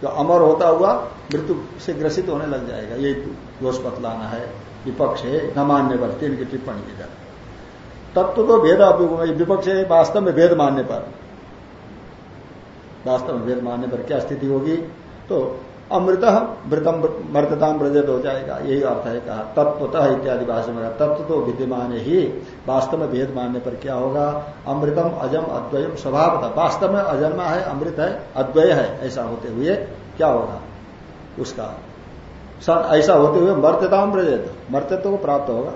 जो अमर होता हुआ मृत्यु से ग्रसित होने लग जाएगा। ये दोष बतलाना है। विपक्ष है, न मानने पर, तीन की टिप्पणी की जाए तत्व तो भेद विपक्ष है, वास्तव में भेद मानने पर। वास्तव में भेद मानने पर क्या स्थिति होगी? तो अमृत मृतम मृतताम ब्रजत हो जाएगा। यही अर्थ है कहा तत्वतः इत्यादि भाषा में तत्व तो विद्यमान ही, वास्तव में भेद मानने पर क्या होगा? अमृतम अजम अद्वयम स्वभाव था वास्तव में अजन्मा है, अमृत है, अद्वय है, ऐसा होते हुए क्या होगा? उसका ऐसा होते हुए मर्त्यताम ब्रजत मर्त्यत्व को प्राप्त होगा।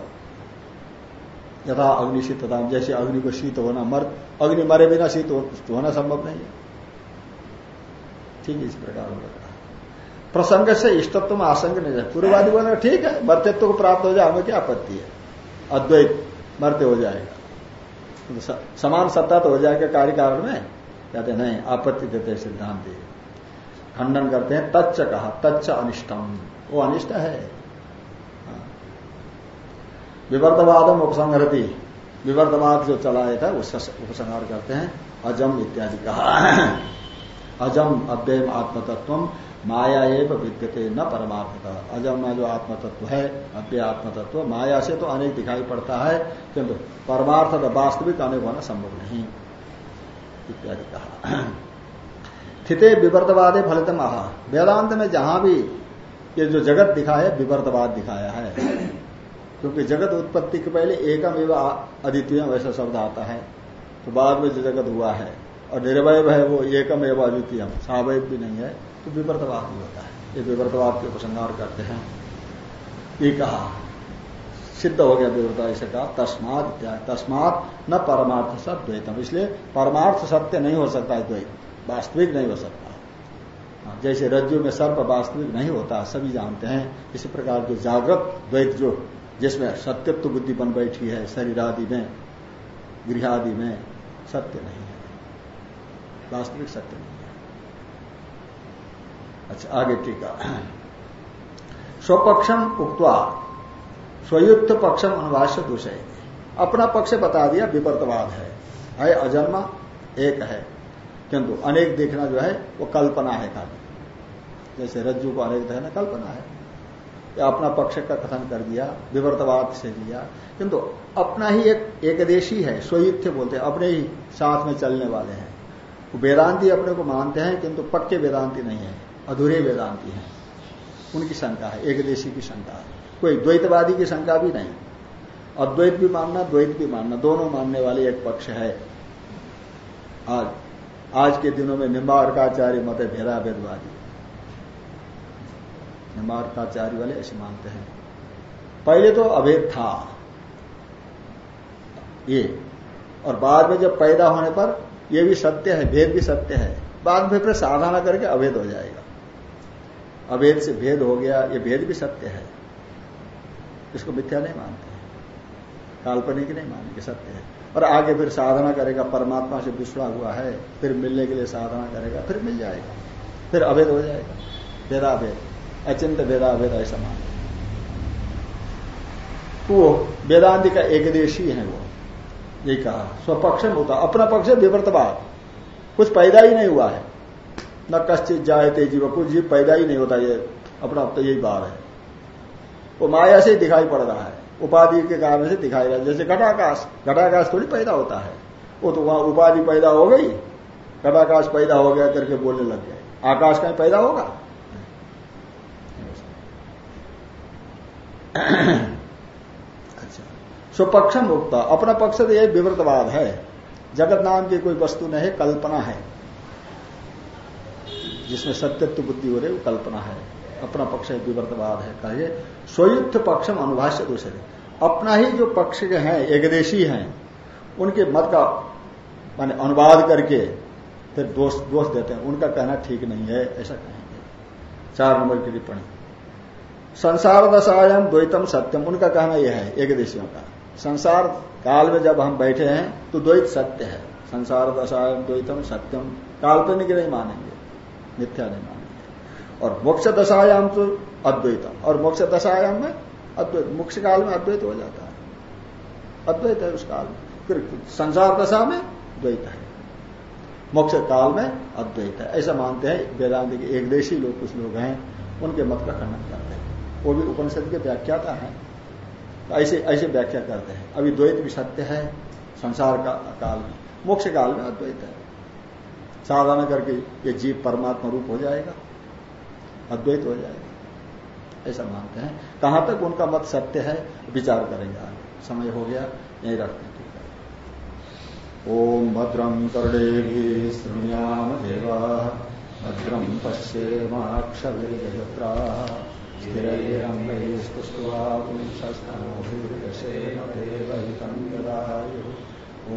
यथा अग्नि शीतता जैसे अग्नि को शीत होना मर अग्नि मरे बिना शीत होना संभव नहीं है। ठीक है, इस प्रकार होगा। प्रसंग से इष्टत्व में आसंग नहीं जाए पूर्ववादी बोले, ठीक है मर्त्यत्व को प्राप्त हो जाए, हमें क्या आपत्ति है? अद्वैत मर्त्य हो जाएगा। तो समान सत्ता तो हो जाएगा कार्य कारण में। कहते नहीं, आपत्ति देते सिद्धांत खंडन करते हैं, तच्च कहा, तच्च अनिष्टम। वो अनिष्ट है। हाँ। विवर्तवादम उपसंहरती। विवर्तवाद जो चलाया था, उसका उपसंहार करते हैं, अजम इत्यादि कहा। अजम अव्यय आत्मतत्व माया एवं विद्यते न परमात्मता अजन्मा जो आत्म तत्व है अव्य आत्म तत्व माया से तो अनेक दिखाई पड़ता है, किंतु परमार्थ का वास्तविक अनेक होना संभव नहीं। इत्यादि कहा। स्थिते विवर्तवादे फलित आह। वेदांत में जहाँ भी ये जो जगत दिखा है, विवर्तवाद दिखाया है। क्योंकि जगत उत्पत्ति के पहले एकम एवं अद्वितीय वैसा शब्द आता है। तो बाद में जो जगत हुआ है और निर्वय है वो एकम एवं अद्वितीय सावय भी नहीं है तो विवर्तवाद भी होता है। ये विवर्तवाद के उपसंहार करते हैं। ये कहा सिद्ध हो गया विवर्ता ऐसे कहा तस्मात इत्यादि। तस्मात न परमार्थ सब द्वैतम। इसलिए परमार्थ सत्य नहीं हो सकता है द्वैत। वास्तविक नहीं हो सकता। हाँ, जैसे रज्जु में सर्प वास्तविक नहीं होता सभी जानते हैं इसी प्रकार जो जागृत द्वैत जो जिसमें सत्यत्व बुद्धि बन बैठी है शरीर आदि में गृह आदि में सत्य नहीं। है वास्तविक सत्य नहीं है। अच्छा आगे टीका स्वपक्षम उक्वा स्वयुक्त पक्षम अनुभाष्य दूसरे अपना पक्ष बता दिया विपर्तवाद है। है अजन्मा, एक है। किंतु अनेक देखना जो है, वो कल्पना है खाली। जैसे रज्जु को अनेक देखना कल्पना है। या अपना पक्ष का कथन कर दिया, विवर्तवाद से लिया। किंतु अपना ही एक एकदेशी है, स्वयुक्त बोलते अपने ही साथ में चलने वाले हैं। वेदांति अपने को मानते हैं, किंतु पक्के वेदांति नहीं है, अधूरे वेदांति हैं। उनकी शंका है, एकदेशी की शंका है। कोई द्वैतवादी की शंका भी नहीं। अद्वैत भी मानना, द्वैत भी मानना, दोनों मानने वाले एक पक्ष है। आज आज के दिनों में निम्बार्काचार्य मत है भेदा भेदवादी निम्बार्काचार्य वाले ऐसे मानते हैं। पहले तो अभेद था। ये, और बाद में जब पैदा होने पर ये भी सत्य है, भेद भी सत्य है। बाद में फिर साधना करके अभेद हो जाएगा। अभेद से भेद हो गया, ये भेद भी सत्य है। इसको मिथ्या नहीं मानते काल्पनिक नहीं मानेंगे सत्य है। और आगे फिर साधना करेगा, परमात्मा से विश्वास हुआ है, फिर मिलने के लिए साधना करेगा, फिर मिल जाएगा। फिर अभेद हो जाएगा। भेदाभेद, अचिंत भेदाभेद ऐसा मान वो वेदांति का एकदेशी है वो। ये कहा। स्वपक्ष में होता अपना पक्ष विवर्तवाद। कुछ पैदा ही नहीं हुआ है। न कश्चित जाए ते जीव, कुछ जीव पैदा ही नहीं होता। ये अपना तो यही बात है। वो माया से दिखाई पड़ रहा है। उपाधि के कारण से दिखाई रहा है। जैसे घटाकाश। घटाकाश थोड़ी पैदा होता है। वो तो वहाँ उपाधि पैदा हो गई। घटाकाश पैदा हो गया करके बोलने लग गए। आकाश कहीं पैदा होगा? स्वपक्षम उगता अपना पक्ष तो यह विवृतवाद है। जगत नाम की कोई वस्तु नहीं, कल्पना है। जिसमें सत्यत्व बुद्धि हो रही वो कल्पना है। अपना पक्ष विवर्तवाद है, कहिए। स्वयुक्त पक्षम अनुभाष्य दूसरे अपना ही जो पक्ष के हैं, एकदेशी हैं, उनके मत का, माने अनुवाद करके फिर दोष दोष देते हैं। उनका कहना ठीक नहीं है, ऐसा कहेंगे। चार नंबर की टिप्पणी। संसार दशायाम द्वैतम सत्यम, उनका कहना यह है, एकदेशियों का। संसार काल में जब हम बैठे हैं तो द्वैत सत्य है। संसार दशायाम द्वैतम सत्यम, काल्पनिक नहीं मानेंगे, मिथ्या नहीं मानेंगे। और मोक्ष दशायाम तो अद्वैतम, और मोक्ष दशायाम में अद्वैत, मोक्ष काल में अद्वैत हो जाता है। अद्वैत है उस काल में। फिर संसार दशा में द्वैत है। मोक्ष काल में अद्वैत है। ऐसा मानते हैं, वेदांत के एक देशी लोग, कुछ लोग हैं, उनके मत का खंडन करते हैं। वो भी उपनिषद के व्याख्याता है। ऐसे ऐसे व्याख्या करते हैं। अभी द्वैत भी सत्य है, संसार का काल में मोक्ष काल में अद्वैत है। साधना करके ये जीव परमात्मा रूप हो जाएगा। अद्वैत हो जाएगा। ऐसा मानते हैं। कहाँ तक उनका मत सत्य है, विचार करेंगे आगे। समय हो गया, यही रखते ठीक है। ओम भद्रम कर्णे श्रृणियाम देवा। भद्रम स्थिरैरङ्गैस्तुष्ट्वा स्थिरैरम्बैस्तुष्टुवांसस्थनोभिर्दशेन देवहितं ददायु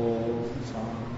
ॐ शान्ति।